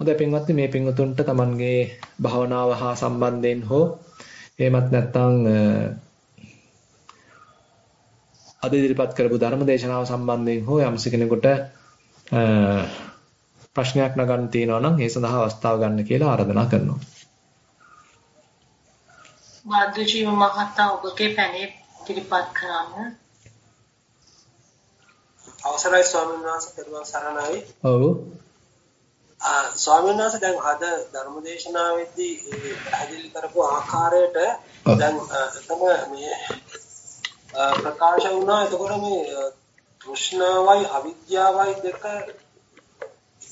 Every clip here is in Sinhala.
හොඳයි පින්වත්නි මේ පින්වතුන්ට Tamanගේ භාවනාව හා සම්බන්ධයෙන් හෝ එහෙමත් නැත්නම් අද ඉදිරිපත් කරපු ධර්ම දේශනාව සම්බන්ධයෙන් හෝ යම්ස කෙනෙකුට ප්‍රශ්නයක් නගන්න තියෙනවා නම් ඒ සඳහා අවස්ථාව ගන්න කියලා ආරාධනා කරනවා. වාද්දජීව මහතා ඔබගේ පැනේ ඉදිරිපත් කරන්න. අවසරයි ස්වාමීන් වහන්සේ පෙරවන් සරණයි. ඔව්. ස්වාමීන් වහන්සේ දැන් අද ධර්මදේශනාවේදී පැහැදිලි කරපු ආකාරයට දැන් එතන මේ ප්‍රකාශ වුණා එතකොට මේ තෘෂ්ණාවයි අවිද්‍යාවයි දෙක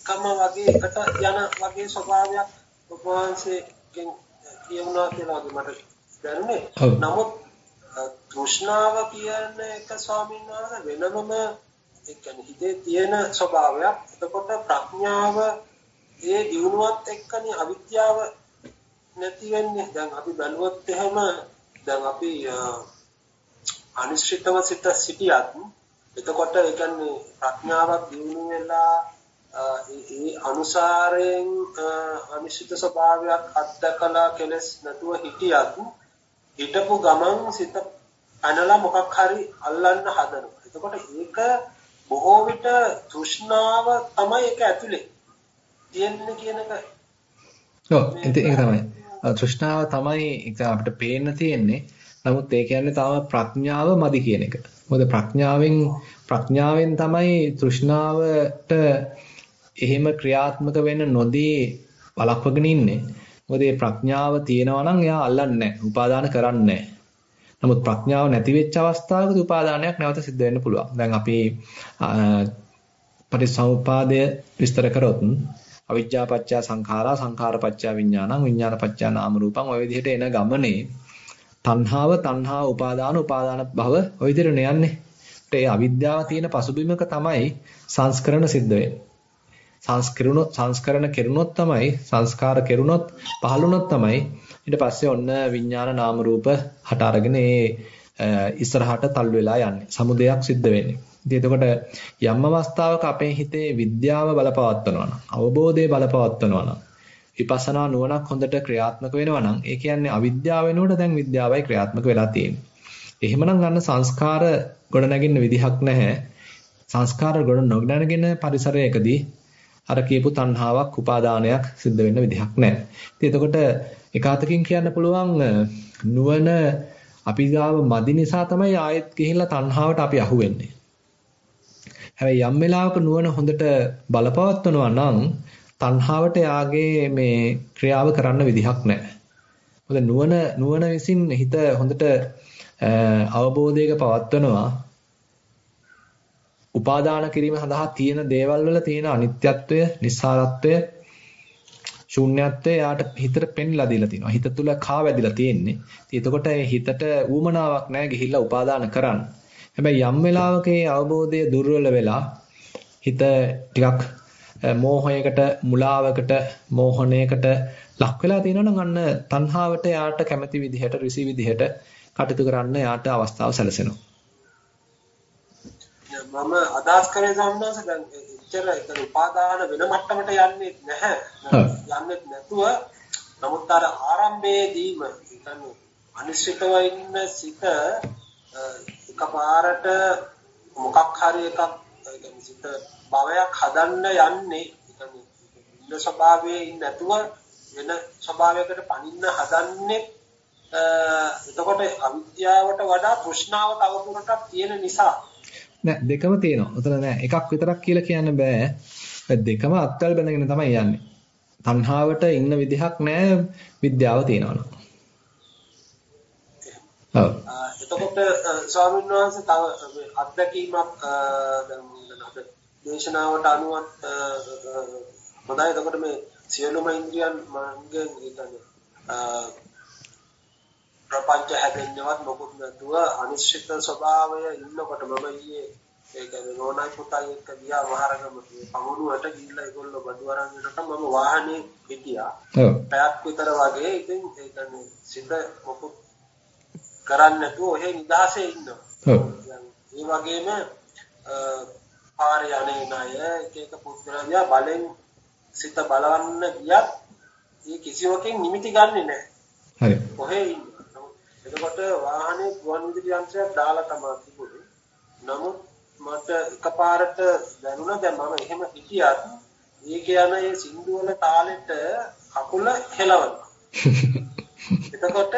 එකම වගේ එකට යන වගේ ස්වභාවයක් උපවාසයෙන් කියුණා කියලා මට දැනුනේ. නමුත් තෘෂ්ණාව කියන එක ස්වාමීන් වහන්සේ වෙනමම ඒ කියන්නේ හිතේ තියෙන ස්වභාවයක්. එතකොට ප්‍රඥාව ඒ දියුණුවත් එක්කනේ අවිද්‍යාව නැති වෙන්නේ. දැන් අපි බැලුවොත් එහෙම දැන් අපි අනිශ්චිතව සිත සිටියත් එතකොට ඒ කියන්නේ ප්‍රඥාවක් දියුණු වෙලා ඒ අනුසාරයෙන් අනිශ්චිත ස්වභාවයක් අත්දකලා කෙලස් නැතුව හිටියත් හිටපු ගමන් සිත අනලා මොකක් හරි අල්ලන්න හදනවා. එතකොට ඒක බොහෝ විට තෘෂ්ණාව තමයි ඒක ඇතුලේ තියෙන්නේ කියන එක. ඔව් ඒක තමයි. තෘෂ්ණාව තමයි ඒක අපිට පේන්න තියෙන්නේ. නමුත් ඒ කියන්නේ තව ප්‍රඥාව මදි කියන එක. මොකද ප්‍රඥාවෙන් ප්‍රඥාවෙන් තමයි තෘෂ්ණාවට එහෙම ක්‍රියාත්මක වෙන්න නොදී වළක්වගෙන ඉන්නේ. මොකද මේ ප්‍රඥාව තියෙනවා නම් එයා අල්ලන්නේ නැහැ. උපාදාන කරන්නේ නැහැ. නමුත් ප්‍රඥාව නැති වෙච්ච අවස්ථාවකදී උපාදානයක් නැවත සිද්ධ වෙන්න පුළුවන්. දැන් අපි පරිසම්පාදය විස්තර කරොත් අවිජ්ජා පත්‍ය සංඛාරා සංඛාර පත්‍ය විඥානං විඥාන පත්‍ය නාම රූපං ඔය විදිහට එන ගමනේ තණ්හාව තණ්හා උපාදාන උපාදාන භව ඔය විදිහට යන්නේ. ඒ අවිද්‍යාව තියෙන පසුබිමක තමයි සංස්කරණ සිද්ධ වෙන්නේ. සංස්කරණ සංස්කරණ කෙරුණොත් තමයි සංස්කාර කෙරුණොත් පහළුණොත් තමයි ඊට පස්සේ ඔන්න විඥාන නාම රූප හට අරගෙන ඒ ඉස්සරහට තල් වෙලා යන්නේ. සමුදයක් සිද්ධ වෙන්නේ. ඉතින් එතකොට යම් අවස්ථාවක අපේ හිතේ විද්‍යාව බලපවත්වනවා නම් අවබෝධය බලපවත්වනවා නම් විපස්සනා නුවණක් හොඳට ක්‍රියාත්මක වෙනවා නම් ඒ කියන්නේ අවිද්‍යාව වෙනුවට දැන් විද්‍යාවයි ක්‍රියාත්මක වෙලා තියෙන්නේ. එහෙමනම් ගන්න සංස්කාර ගොඩ නැගින්න විදිහක් නැහැ. සංස්කාර ගොඩ නොනැගෙන පරිසරයකදී අර කියපු තණ්හාවක් උපාදානයක් සිද්ධ වෙන්න විදිහක් නැහැ. ඉතින් එතකොට එකාතකින් කියන්න පුළුවන් නුවණ අපි ගාව මදි නිසා තමයි ආයෙත් ගිහිල්ලා තණ්හාවට අපි අහු වෙන්නේ. හැබැයි යම් වෙලාවක නුවණ හොඳට බලපවත්වනවා නම් තණ්හාවට යාගේ මේ ක්‍රියාව කරන්න විදිහක් නැහැ. මොකද නුවණ නුවණ විසින් හිත හොඳට අවබෝධයක පවත්වනවා උපාදාන කිරීම සඳහා තියෙන දේවල් වල තියෙන අනිත්‍යත්වය, නිස්සාරත්වය, ශූන්‍යත්වය යාට හිතට පෙන්ලා දීලා තිනවා. හිත තුල කා වැදිලා තියෙන්නේ. ඉතින් එතකොට ඒ හිතට ඌමනාවක් නැහැ ගිහිල්ලා උපාදාන කරන්න. හැබැයි යම් වෙලාවක ඒ අවබෝධය දුර්වල වෙලා හිත ටිකක් මෝහයකට, මුලාවකට, මෝහණයකට ලක් වෙලා තියෙනවා නම් අන්න තණ්හාවට යාට කැමති විදිහට, ඍසි විදිහට කටයුතු කරන්න යාට අවස්ථාව සැලසෙනවා. මම අදහස් කරේ සම්මාස දැන් එච්චර ඒක උපාදාන වෙන මට්ටමට යන්නේ නැහැ. යන්නේ නැතුව නමුත් අර ආරම්භයේදීම කියන්නේ අනිශ්චිතව ඉන්න සිත එකපාරට මොකක් හරි එකක් කියන්නේ සිත භවයක් හදන්න යන්නේ කියන්නේ ඉන්න ස්වභාවයේ නැතුව වෙන ස්වභාවයකට පනින්න හදන්නේ එතකොට අවිද්‍යාවට වඩා තෘෂ්ණාව තවදුරටත් තියෙන නිසා නෑ දෙකම තියෙනවා. උතන නෑ එකක් විතරක් කියලා කියන්න බෑ. දෙකම අත්වල බැඳගෙන තමයි යන්නේ. තණ්හාවට ඉන්න විදිහක් නෑ විද්‍යාව තියෙනවනම්. ඔව්. එතකොට ස්වාමීන් වහන්සේ තව අත්දැකීමක් දැන් දේශනාවට අනුවත් හොඳයි. එතකොට මේ සියලුම ඉන්ද්‍රියන් මංගෙන් කියන්නේ ප්‍රපංච හැදෙන්නවත් මොකුත් නැතුව අනිශ්චිත ස්වභාවය ඉන්නකොට මම ඊයේ ඒ කියන්නේ නෝනායි පුතයි එක්ක ගියා මහරගම පමුණුවට ගිහිල්ලා ඒගොල්ලෝ බඩු අරන් යනකොට මම වාහනේ හිටියා. ඔව්. පැයක් විතර වගේ ඉතින් ඒ කියන්නේ සිත මොකුත් කරන්නේ නැතුව ඔහෙ නිදහසේ ඉන්නවා. ඔව්. ඒ වගේම පාරේ යන්නේ නැය එක එක පුද්ගලයා බලෙන් සිත බලවන්න ගියත් ඒ කිසිවකින් නිමිති ගන්නෙ නැහැ. හරි. කොහේ ඉන්නේ. එතකොට වාහනේ ගුවන් විදුලි යන්ත්‍රයක් දාලා තමයි තිබුණේ. නමුත් මට එකපාරට දැනුණා දැන් මම එහෙම හිටියත් ඒක යන ඒ සින්දු වල තාලෙට කකුල හෙලවනවා. එතකොට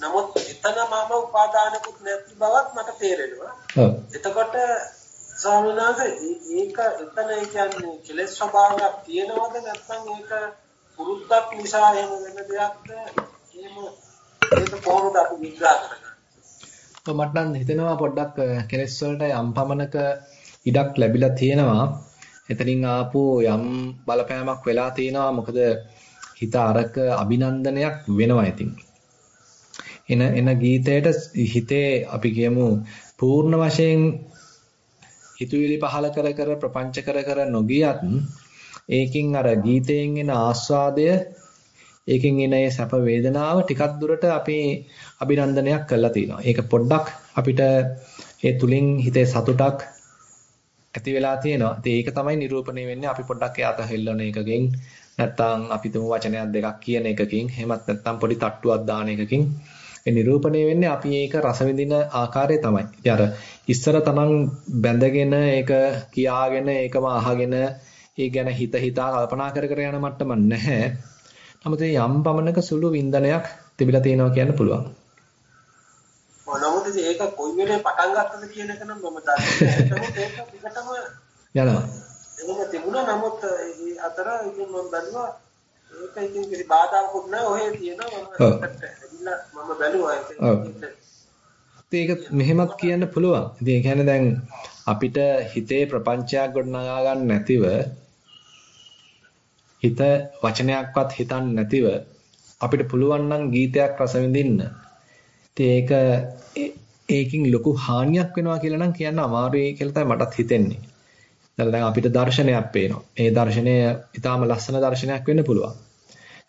නමුත් එතන මම උපාදානකුත් නැති බවත් මට තේරෙනවා. එතකොට ස්වාමීන් ඒක එතන කියන්නේ කෙලෙස් ස්වභාවයක් තියෙනවද නැත්නම් ඒක පුරුද්දක් නිසා එහෙම වෙන දෙයක්ද? එහෙම ඒක කොහොමද අපි විග්‍රහ කරගන්නේ? ඔව් මට නම් හිතෙනවා පොඩ්ඩක් කෙලෙස් වලට යම් පමණක ඉඩක් ලැබිලා තියෙනවා. එතනින් ආපු යම් බලපෑමක් වෙලා තියෙනවා. මොකද හිත අරක අභිනන්දනයක් වෙනවා ඉතින්. එන එන ගීතයට හිතේ අපි කියමු පූර්ණ වශයෙන් හිතුවිලි පහල කර කර ප්‍රපංච කර කර නොගියත් ඒකින් අර ගීතයෙන් එන ආස්වාදය ඒකෙන් එන ඒ සැප වේදනාව ටිකක් දුරට අපි අභිනන්දනයක් කරලා තිනවා. ඒක පොඩ්ඩක් අපිට ඒ තුලින් හිතේ සතුටක් ඇති වෙලා තියෙනවා. ඉතින් ඒක තමයි නිරූපණය වෙන්නේ අපි පොඩ්ඩක් ඒ අතහෙල්ලන එකකින් නැත්තම් අපි තුමු වචනයක් දෙකක් කියන එකකින් එහෙමත් නැත්තම් පොඩි තට්ටුවක් දාන එකකින් ඒ නිරූපණය වෙන්නේ අපි ඒක රස විඳින ආකාරය තමයි. ඉතින් අර ඉස්සර තමන් බැඳගෙන ඒක කියාගෙන ඒකම අහගෙන ඒ ගැන හිත හිතා කල්පනා කර කර යන මට්ටම නැහැ. නමුත් යම් පමණක සුළු වින්දනයක් තිබිලා තියෙනවා කියන්න පුළුවන්. නමුත් ඒක කොයි වෙලේ පටන් ගත්තද කියන එක නම් මම දන්නේ නැහැ. ඒක පිටතම යනවා. එහෙම තිබුණා නමුත් අතර ඉතින් මම බැලුවා ඒක ඉතින් කිසි බාධාකුත් නැහැ ඔහේ තියෙනවා මම බැලුවා ඒක මෙහෙමත් කියන්න පුළුවන්. ඉතින් ඒ කියන්නේ දැන් අපිට හිතේ ප්‍රපංචයක් ගොඩනගා ගන්න නැතිව හිත වචනයක්වත් හිතන්නේ නැතිව අපිට පුළුවන් නම් ගීතයක් රස විඳින්න. ඒක ඒකින් ලොකු හානියක් වෙනවා කියලා නම් කියන්න අමාරුයි කියලා තමයි මටත් හිතෙන්නේ. දැන් අපිට දර්ශනයක් පේනවා. මේ දර්ශනය ඊටාම ලස්සන දර්ශනයක් වෙන්න පුළුවන්.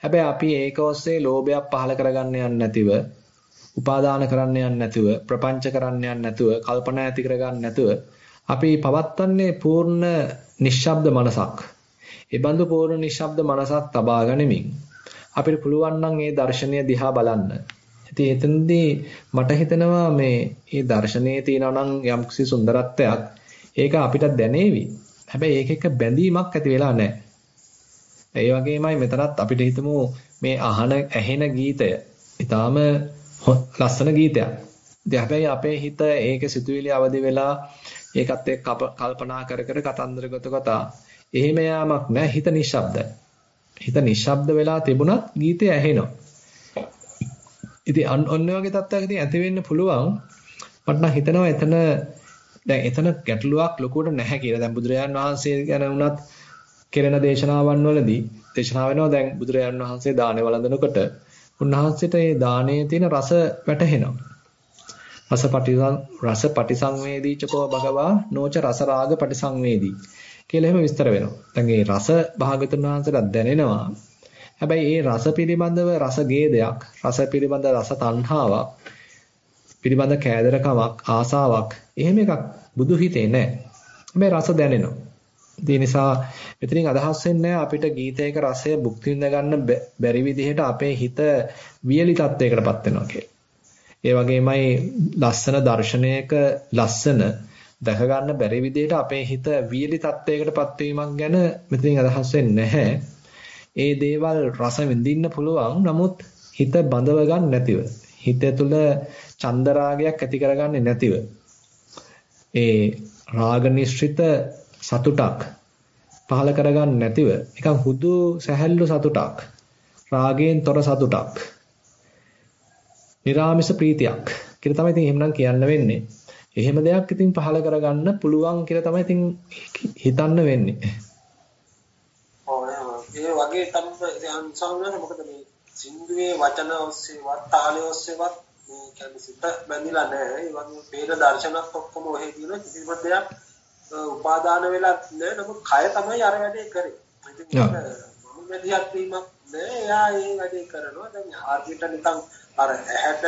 හැබැයි අපි ඒක ඔස්සේ ලෝභයක් පහල කරගන්න යන්නේ නැතිව, උපාදාන කරන්න යන්නේ නැතුව, ප්‍රපංච කරන්න යන්නේ නැතුව, කල්පනා ඇති කරගන්න නැතුව අපි පවත්න්නේ පූර්ණ නිශ්ශබ්ද මනසක්. ඒ බඳු පූර්ණ නිශ්ශබ්ද මනසක් තබා ගනිමින් අපිට පුළුවන් නම් මේ දර්ශනය දිහා බලන්න. ඉතින් එතනදී මට හිතෙනවා මේ මේ දර්ශනයේ තියෙනවා නම් යම්කිසි සුන්දරත්වයක් ඒක අපිට දැනේවි. හැබැයි ඒක එක්ක බැඳීමක් ඇති වෙලා නැහැ. ඒ වගේමයි මෙතනත් අපිට හිතමු මේ අහන ඇහෙන ගීතය ඊටාම ලස්සන ගීතයක්. ඉතින් හැබැයි අපේ හිත ඒක සිතුවිලි අවදි වෙලා ඒකත් එක්ක කල්පනා කර කර කතන්දර ගොත කතා එහෙම යාමක් නැහැ හිත නිශ්ශබ්දයි. හිත නිශ්ශබ්ද වෙලා තිබුණත් ගීතය ඇහෙනවා. ඉතින් ඔන්න වගේ තත්ත්වයක් ඉතින් ඇති වෙන්න පුළුවන්. මට නම් හිතෙනවා එතන දැන් එතන ගැටලුවක් ලොකුවට නැහැ කියලා. දැන් බුදුරජාන් වහන්සේ ගැන වුණත් කෙරෙන දේශනාවන් වලදී දේශනා වෙනවා දැන් බුදුරජාන් වහන්සේ දානේ වළඳනකොට උන්වහන්සේට මේ දානයේ තියෙන රස වැටහෙනවා. රස පටිසං රස පටිසංවේදී චකෝ භගවා නෝච රස රාග පටිසංවේදී කියලා එහෙම විස්තර වෙනවා. දැන් මේ රස භාගතුන් වහන්සේට දැනෙනවා. හැබැයි ඒ රස පිළිබඳව රස ගේදයක්, රස පිළිබඳ රස තණ්හාවක්, පිළිබඳ කෑදරකමක්, ආසාවක් එහෙම එකක් බුදු හිතේ නැහැ. හැබැයි රස දැනෙනවා. ඒ නිසා මෙතනින් අදහස් වෙන්නේ අපිට ගීතයක රසය භුක්ති විඳ ගන්න බැරි විදිහට අපේ හිත වියලි තත්වයකටපත් වෙනවා කියලා. ඒ වගේමයි ලස්සන දර්ශනයක ලස්සන දැක ගන්න බැරි විදිහට අපේ හිත වියලි තත්වයකටපත් වීමක් ගැන මෙතනින් අදහස් වෙන්නේ නැහැ. ඒ දේවල් රස විඳින්න පුළුවන්. නමුත් හිත බඳව ගන්න නැතිව, හිත තුළ චන්දරාගයක් ඇති කරගන්නේ නැතිව. ඒ රාග නිශ්චිත සතුටක් පහල කරගන්න නැතිව නිකන් හුදු සැහැල්ලු සතුටක් රාගයෙන් තොර සතුටක් නිරාමිස ප්‍රීතියක් කියලා තමයි ඉතින් එහෙමනම් කියන්න වෙන්නේ. එහෙම දෙයක් ඉතින් පහල කරගන්න පුළුවන් කියලා තමයි ඉතින් හිතන්න වෙන්නේ. ඒ වගේ තමයි අන්සාරනේ මොකද මේ සින්දුවේ වචන ඔස්සේවත් තාලය ඔස්සේවත් මේ කියන්නේ සිත බැඳිලා නැහැ. ඒ වගේ පේන දර්ශනත් ඔක්කොම ඔහෙ තියෙන කිසිම දෙයක් උපාදාන වෙලා නැහැ. නමුත් කය තමයි අර වැඩේ කරේ. ඉතින් මම මෙදියක් වීමක් නෑ. එයා ඒ වැඩේ කරනවා. දැන් හරියට නිකන් අර ඇහැට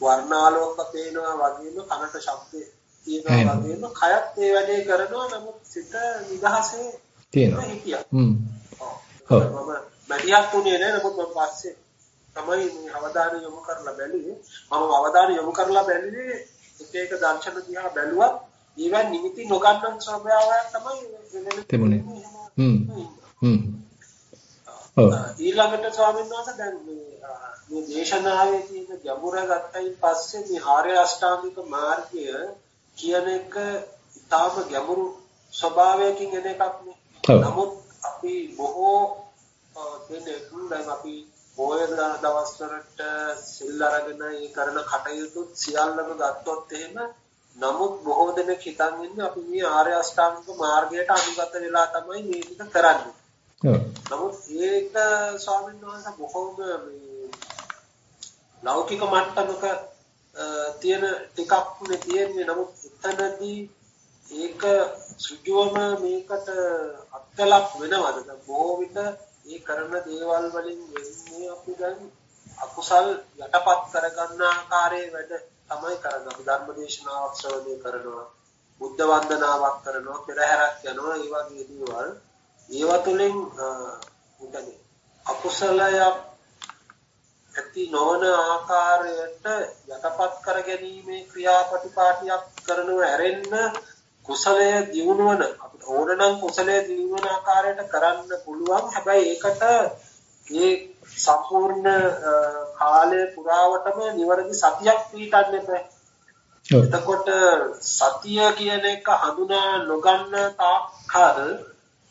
වර්ණාලෝක පේනවා වගේම කනට ශබ්ද තියෙනවා වගේම කයත් ඒ වැඩේ කරනවා. නමුත් සිත නිදහසේ තියෙනවා. හිටියා. හ්ම්. ඔව්. මම මැදිහත් උනේ නෑ නමුත් මම පස්සේ තමයි මේ අවධානය යොමු කරලා බැලුවේ. මම අවධානය යොමු කරලා බැලුවේ එක එක දර්ශන දිහා බැලුවත් ඊවන් නිමිති නොගන්නන් ස්වභාවයක් තමයි තිබුණේ. හ්ම්. හ්ම්. ඔව්. ඊළඟට ස්වාමීන් වහන්සේ දැන් මේ මේ දේශනාවේ තියෙන ගැඹුර ගත්තයින් පස්සේ මේ ආර්ය අෂ්ටාංගික මාර්ගය කියන එක ඉතාම ගැඹුරු ස්වභාවයකින් එන එකක් නේ. නමුත් අපි බොහෝ දෙනෙක් දැන් අපි පොය දවස් වලට සිල් අරගෙන ඒ කරන කටයුතු සියල්ලම ගත්තොත් එහෙම නමුත් බොහෝ දෙනෙක් හිතන් ඉන්නේ අපි මේ ආර්ය අෂ්ටාංගික මාර්ගයට අනුගත වෙලා තමයි මේ ටික කරන්නේ. නමුත් ඒක ස්වාමීන් වහන්සේ බොහෝම මේ ලෞකික මට්ටමක තියෙන ටිකක් නේ තියෙන්නේ. නමුත් එතනදී ඒක සුජුවම මේකට අත්කලක් වෙනවද? දැන් බොහෝ විට මේ කරන දේවල් වලින් වෙන්නේ අපි දැන් අකුසල් යටපත් කරගන්න ආකාරයේ වැඩ තමයි කරන්නේ. අපි ධර්ම දේශනාවක් ශ්‍රවණය කරනවා. බුද්ධ වන්දනාවක් කරනවා. පෙරහැරක් යනවා. ඒ වගේ දේවල්. ඒවා තුළින් උදනේ අකුසලයක් ඇති නොවන ආකාරයට යටපත් කර ගැනීමේ ක්‍රියාපටිපාටියක් කරනව ඇරෙන්න කුසලය දියුණුවන අපිට ඕන නම් කුසලය දියුණුවන ආකාරයට කරන්න පුළුවන් හැබැයි ඒකට මේ සම්පූර්ණ කාලය පුරාවටම නිවැරදි සතියක් පිටන්න එපා. එතකොට සතිය කියන එක හඳුනා නොගන්න තාක්කල්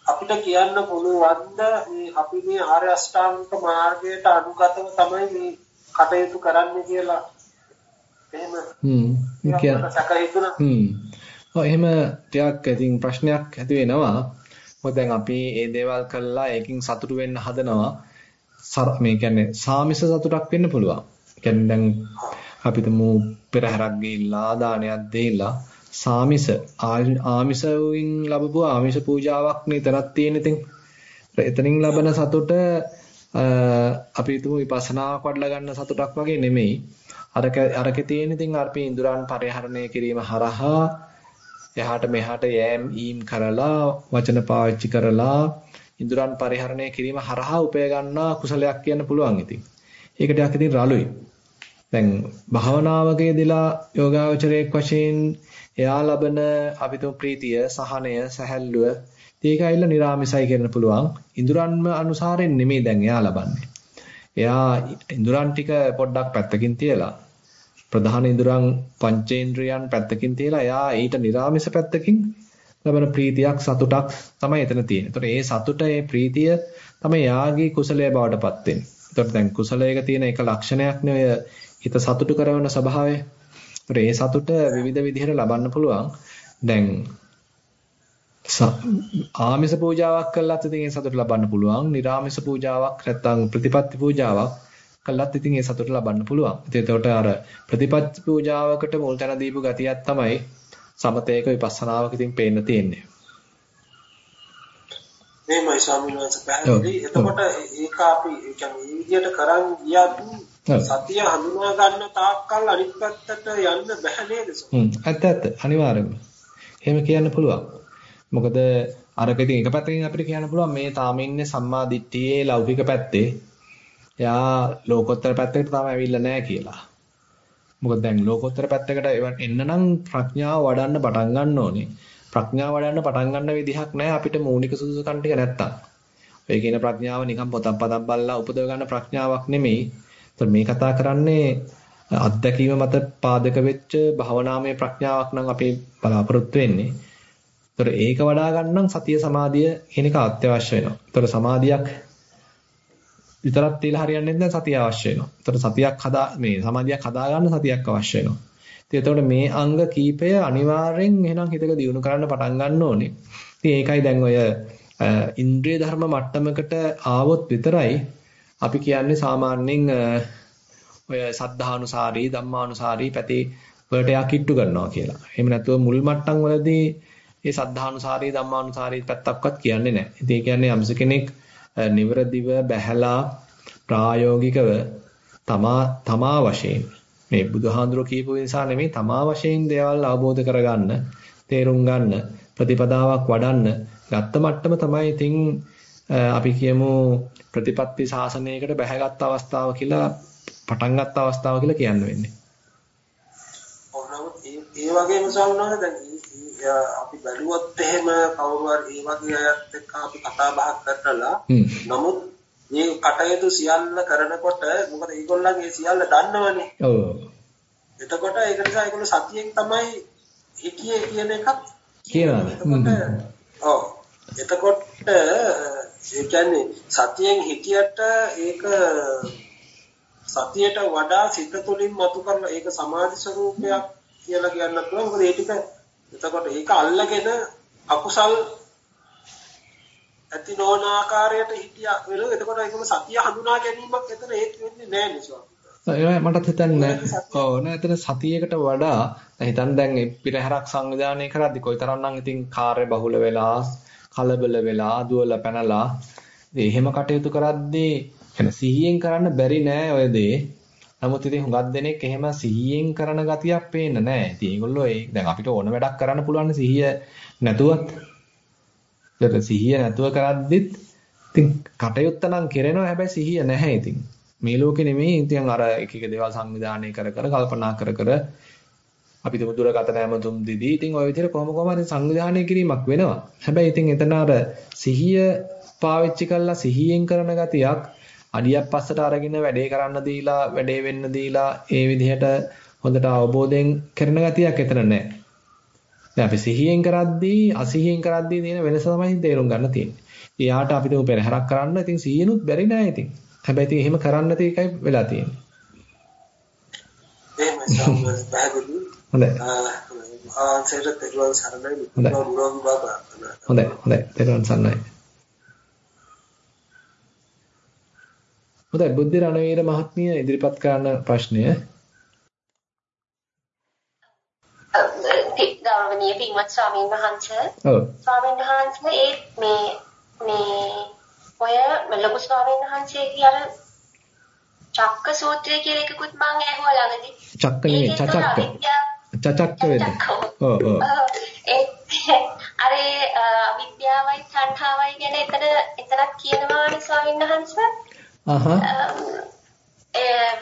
අපිට කියන්න පුළුවන්ද මේ අපි මේ ආර්ය අෂ්ටාංගික මාර්ගයට අනුගතව තමයි මේ කටයුතු කරන්නේ කියලා? එහෙම. හ්ම්. කියන්න හ්ම්. ඔව් එහෙම ටිකක් ඉතින් ප්‍රශ්නයක් ඇති වෙනවා. මොකද දැන් අපි මේ දේවල් කළා ඒකින් සතුටු වෙන්න හදනවා. මේ කියන්නේ සාමිස සතුටක් වෙන්න පුළුවන්. කියන්නේ දැන් අපි තුමු පෙරහැරක් ගිහිල්ලා දානයක් දීලා සාමිස ආමිසයෙන් ලැබපු ආමිෂ පූජාවක් නේ තියෙන ඉතින්. එතනින් ලබන සතුට අපි හිතමු විපස්සනාවක් වඩලා ගන්න සතුටක් වගේ නෙමෙයි. අරක අරකේ තියෙන ඉතින් අපි ඉඳුරන් පරිහරණය කිරීම හරහා එහාට මෙහාට යෑම් ඊම් කරලා වචන පාවිච්චි කරලා ඉඳුරන් පරිහරණය කිරීම හරහා උපය ගන්නා කුසලයක් කියන්න පුළුවන් ඉතින්. ඒක ටිකක් ඉතින් රළුයි. දැන් භාවනාවකේ දලා යෝගාවචරයක් වශයෙන් එයා ලබන අපිටම ප්‍රීතිය, සහනය, සැහැල්ලුව ඒක ඇවිල්ලා නිර්ාමිසයි කියන්න පුළුවන්. ඉඳුරන්ම අනුසාරයෙන් නෙමෙයි දැන් එයා ලබන්නේ. එයා ඉඳුරන් ටික පොඩ්ඩක් පැත්තකින් තියලා ප්‍රධාන ඉඳුරන් පංචේන්ද්‍රයන් පැත්තකින් තියලා එයා ඊට නිර්ාමිස පැත්තකින් ලබන ප්‍රීතියක් සතුටක් තමයි එතන තියෙන්නේ. ඒතකොට ඒ සතුට ඒ ප්‍රීතිය තමයි යාගේ කුසලයේ බවට පත් වෙන්නේ. ඒතකොට දැන් කුසලයක තියෙන එක ලක්ෂණයක් නේ ඔය හිත සතුටු කරන ස්වභාවය. ඒ සතුට විවිධ විදිහට ලබන්න පුළුවන්. දැන් ආමිස පූජාවක් කළාත් ඉතින් ඒ සතුට ලබන්න පුළුවන්. නිර්ආමිස පූජාවක් නැත්නම් ප්‍රතිපත්ති පූජාවක් කළාත් ඉතින් ඒ සතුට ලබන්න පුළුවන්. ඉතින් එතකොට අර ප්‍රතිපත්ති පූජාවකට මුල් තැන දීපු ගතියක් තමයි සමතේක විපස්සනාවක ඉතින් පේන්න තියෙන්නේ. මේමයි ස්වාමීන් වහන්සේ පැහැදිලි. එතකොට ඒක අපි කියන්නේ මේ විදිහට කරන් ගියත් සතිය හඳුනා ගන්න තාක්කල් අනිත් පැත්තට යන්න බෑ නේද? හ්ම් ඇත්ත ඇත්ත අනිවාර්යෙන්ම. එහෙම කියන්න පුළුවන්. මොකද අරක ඉතින් එක පැත්තකින් අපිට කියන්න පුළුවන් මේ තාම ඉන්නේ සම්මා දිට්ඨියේ ලෞකික පැත්තේ. එයා ලෝකෝත්තර පැත්තකට තාම ඇවිල්ලා නැහැ කියලා. මොකද දැන් ලෝකෝත්තර පැත්තකට එන්න නම් ප්‍රඥාව වඩන්න පටන් ගන්න ඕනේ. ප්‍රඥාව වඩන්න පටන් ගන්න විදිහක් නැහැ අපිට මූලික සුදුසුකම් ටික නැත්තම්. ඔය කියන ප්‍රඥාව නිකන් පොතක් පතක් බලලා උපදව ගන්න ප්‍රඥාවක් නෙමෙයි. ඒතර මේ කතා කරන්නේ අත්දැකීම මත පාදක වෙච්ච භවනාමය ප්‍රඥාවක් නම් අපි බලාපොරොත්තු වෙන්නේ. ඒතර ඒක වඩා ගන්න සතිය සමාධිය කියන එක අත්‍යවශ්‍ය වෙනවා. ඒතර සමාධියක් විතරක් තියලා හරියන්නේ නැහැ සතිය අවශ්‍ය වෙනවා. ඒතර සතියක් හදා මේ සමාධියක් හදා ගන්න සතියක් අවශ්‍ය වෙනවා. ඉතින් එතකොට මේ අංග කීපය අනිවාර්යෙන් එහෙනම් හිතක දියුණු කරන්න පටන් ගන්න ඕනේ. ඉතින් ඒකයි දැන් ඔය ඉන්ද්‍රිය ධර්ම මට්ටමකට ආවොත් විතරයි අපි කියන්නේ සාමාන්‍යයෙන් ඔය සද්ධානුසාරී ධම්මානුසාරී පැති වලට යා කිට්ටු කරනවා කියලා. එහෙම නැතුව මුල් මට්ටම් වලදී මේ සද්ධානුසාරී ධම්මානුසාරී පැත්තක්වත් කියන්නේ නැහැ. ඉතින් ඒ කියන්නේ යම්ස කෙනෙක් නිවරදිව බැහැලා ප්‍රායෝගිකව තමා තමා වශයෙන් මේ බුදුහාඳුර කියපු නිසා නෙමෙයි තමා වශයෙන් දේවල් අවබෝධ කරගන්න, තේරුම් ගන්න, ප්‍රතිපදාවක් වඩන්න ගත්ත මට්ටම තමයි ඉතින් අපි කියමු ප්‍රතිපත්ති ශාසනයකට බැහැගත් අවස්ථාව කියලා පටන් ගත්ත අවස්ථාව කියලා කියන්න වෙන්නේ. ඒ වගේම සවුනහන දැන් අපි බැලුවොත් එහෙම කවුරු හරි ඒ වගේ අයත් එක්ක අපි කතා බහක් කරලා නමුත් මේ කටයුතු සියල්ල කරනකොට මොකද ඒගොල්ලන්ගේ සියල්ල දන්නවනේ. ඔව්. එතකොට ඒක නිසා ඒගොල්ලෝ සතියෙන් තමයි හිතියේ කියන එකක් කියනවාද? ඔව්. එතකොට ඒ කියන්නේ සතියෙන් හිතියට ඒක සතියට වඩා සිත තුළින් මතු කරන ඒක සමාධි ස්වરૂපයක් කියලා කියන්නත් පුළුවන්. මොකද ඒ ටික එතකොට ඒක අල්ලගෙන අකුසල් ඇති නොවන ආකාරයට හිතියා වෙන එතකොට ඒකම සතිය හඳුනා ගැනීමක් එතන හේතු වෙන්නේ නැහැ නේ මටත් හිතන්නේ ඔව් නෑ එතන සතියකට වඩා හිතන්න දැන් පිරහරක් සංවිධානය කරද්දි කොයිතරම්නම් ඉතින් කාර්ය බහුල වෙලා කලබල වෙලා දුවල පැනලා එහෙම කටයුතු කරද්දී එන සිහියෙන් කරන්න බැරි නෑ ඔය දේ. නමුත් ඉතින් හුඟක් දෙනෙක් එහෙම සිහියෙන් කරන ගතියක් පේන්න නෑ. ඉතින් ඒගොල්ලෝ ඒ දැන් අපිට ඕන වැඩක් කරන්න පුළුවන් සිහිය නැතුවත්. දැන් සිහිය නැතුව කරද්දිත් ඉතින් කටයුත්ත නම් කෙරෙනවා හැබැයි සිහිය නැහැ ඉතින්. මේ ලෝකෙ නෙමෙයි ඉතින් අර එක එක දේවල් සංවිධානය කර කර කල්පනා කර කර අපි තුමු දුරකථන ඇමතුම් දීදී ඉතින් ওই විදිහට කොහොම කොහම හරි සංවිධානය කිරීමක් වෙනවා. හැබැයි ඉතින් එතන අර සිහිය පාවිච්චි කරලා සිහියෙන් කරන ගතියක් අඩියක් පස්සට අරගෙන වැඩේ කරන්න දීලා වැඩේ වෙන්න දීලා ඒ විදිහට හොඳට අවබෝධයෙන් කරන ගතියක් එතන නැහැ. දැන් අපි සිහියෙන් කරද්දී අසිහියෙන් කරද්දී තියෙන වෙනස තමයි තේරුම් ගන්න තියෙන්නේ. එයාට අපිට පෙරහැරක් කරන්න ඉතින් සිහියනුත් බැරි නෑ ඉතින්. හැබැයි ඉතින් එහෙම කරන්න තියෙකයි වෙලා තියෙන්නේ. හොඳයි. ආන්සර්ට තෙරුවන් සරණයි. බව ප්‍රාර්ථනා. හොඳයි. හොඳයි. තෙරුවන් සරණයි. හොඳයි. බුද්ධ රණවීර මහත්මිය ඉදිරිපත් කරන ප්‍රශ්නය ගෞරවනීය පින්වත් ස්වාමීන් වහන්සේ. ඔව්. ස්වාමීන් වහන්සේ ඒ මේ මේ ඔය ලොකු ස්වාමීන් වහන්සේගේ අර චක්ක සූත්‍රය කියලා එකකුත් මම ඇහුවා ළඟදී. චක්ක නෙමෙයි චචක්ක. චචක්ක වේද? ඔව් ඔව්. අර විද්‍යාවයි සංඛාවයි ගැන එතන එතනක් කියනවානේ ස්වාමීන් වහන්සේ. අහහ.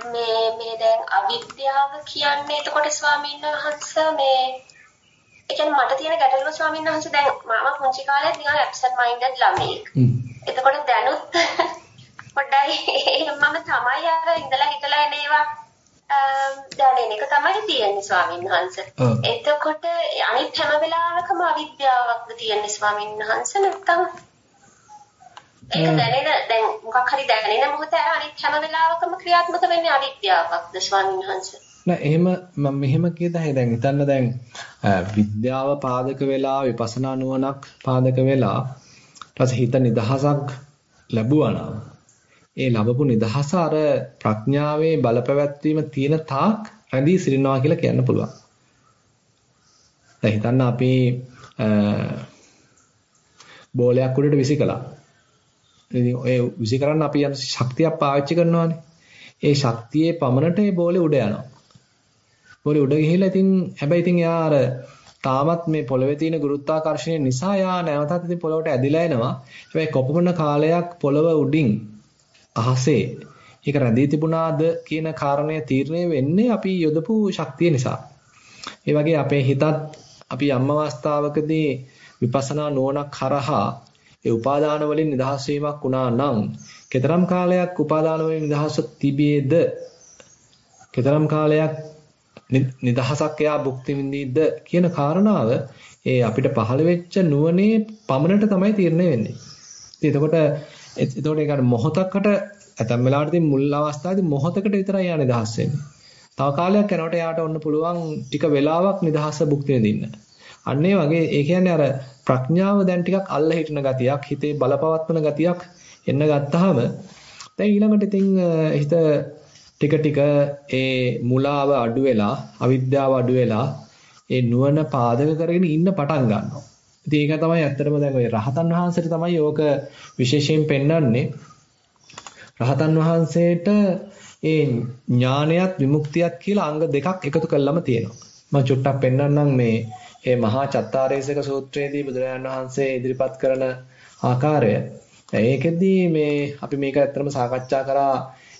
මේ මේ දැන් අවිද්‍යාව කියන්නේ එතකොට ස්වාමීන් වහන්සේ මේ ඒ කියන්නේ මට තියෙන ගැටලුව ස්වාමීන් වහන්සේ දැන් මම පුංචි කාලේ නිකන් ඇබ්සන්ට් මයින්ඩඩ් ළමෙක්. එතකොට දැනුත් පොඩ්ඩයි මම තමයි අර ඉඳලා හිටලා එන ඒවා දැනෙන එක තමයි තියෙන්නේ ස්වාමීන් වහන්සේ. එතකොට අනිත් හැම වෙලාවකම අවිද්‍යාවක්ද තියෙන්නේ ස්වාමීන් වහන්සේ නැත්නම් ඒක දැනෙන දැන් මොකක් හරි දැනෙන මොහොතේ අනිත් හැම වෙලාවකම ක්‍රියාත්මක වෙන්නේ අවිද්‍යාවක්ද ස්වාමීන් වහන්සේ. නෑ එහෙම මම මෙහෙම කියතයි දැන් හිතන්න දැන් විද්‍යාව පාදක වෙලා විපස්සනා නුවණක් පාදක වෙලා ඊට හිත නිදහසක් ලැබුවා නම් ඒ ලැබපු නිදහස අර ප්‍රඥාවේ බලපැවැත්වීම තියෙන තාක් රැඳී සිටිනවා කියලා කියන්න පුළුවන්. දැන් හිතන්න අපි බෝලයක් උඩට විසි කළා. ඉතින් ඔය විසි කරන්න අපි යම් ශක්තියක් පාවිච්චි කරනවානේ. ඒ ශක්තියේ පමණට ඒ බෝලේ උඩ යනවා. බෝලේ උඩ ගිහිල්ලා ඉතින් හැබැයි ඉතින් එයා අර තාමත් මේ පොළවේ තියෙන ගුරුත්වාකර්ෂණය නිසා යා නැවතත් ඉතින් පොළවට ඇදිලා එනවා. හැබැයි කොපමණ කාලයක් පොළව උඩින් අහසේ ඒක රැඳී තිබුණාද කියන කාරණය තීරණය වෙන්නේ අපි යොදපු ශක්තිය නිසා. ඒ වගේ අපේ හිතත් අපි යම් අවස්ථාවකදී විපස්සනා නුවණක් කරහා ඒ උපාදාන වලින් නිදහස් වීමක් වුණා නම් කතරම් කාලයක් උපාදාන වලින් නිදහස තිබේද? කතරම් කාලයක් නිදහසක් එයා භුක්ති විඳිද්ද කියන කාරණාව ඒ අපිට පහළ වෙච්ච නුවණේ පමණට තමයි තීරණය වෙන්නේ. ඉතින් එතකොට එතකොට ඒක මොහොතකට ඇතම් වෙලාවට මුල් අවස්ථාවේදී මොහොතකට විතරයි යා නිදහස් වෙන්නේ. තව කාලයක් යනකොට යාට ඔන්න පුළුවන් ටික වෙලාවක් නිදහස භුක්ති විඳින්න. අන්න ඒ වගේ ඒ කියන්නේ අර ප්‍රඥාව දැන් ටිකක් අල්ල හිටින ගතියක් හිතේ බලපවත්වන ගතියක් එන්න ගත්තාම දැන් ඊළඟට ඉතින් හිත ටික ටික ඒ මුලාව අඩු වෙලා අවිද්‍යාව අඩු වෙලා ඒ නුවණ පාදක කරගෙන ඉන්න පටන් ගන්නවා. ඉතින් ඒක තමයි ඇත්තටම දැන් ඔය රහතන් වහන්සේට තමයි ඕක විශේෂයෙන් පෙන්වන්නේ. රහතන් වහන්සේට ඒ ඥානයත් විමුක්තියත් කියලා අංග දෙකක් එකතු කළාම තියෙනවා. මම චුට්ටක් පෙන්වන්නම් මේ ඒ මහා චත්තාරේසක සූත්‍රයේදී බුදුරජාණන් වහන්සේ ඉදිරිපත් කරන ආකාරය ඒකෙදී මේ අපි මේක ඇත්තටම සාකච්ඡා කරා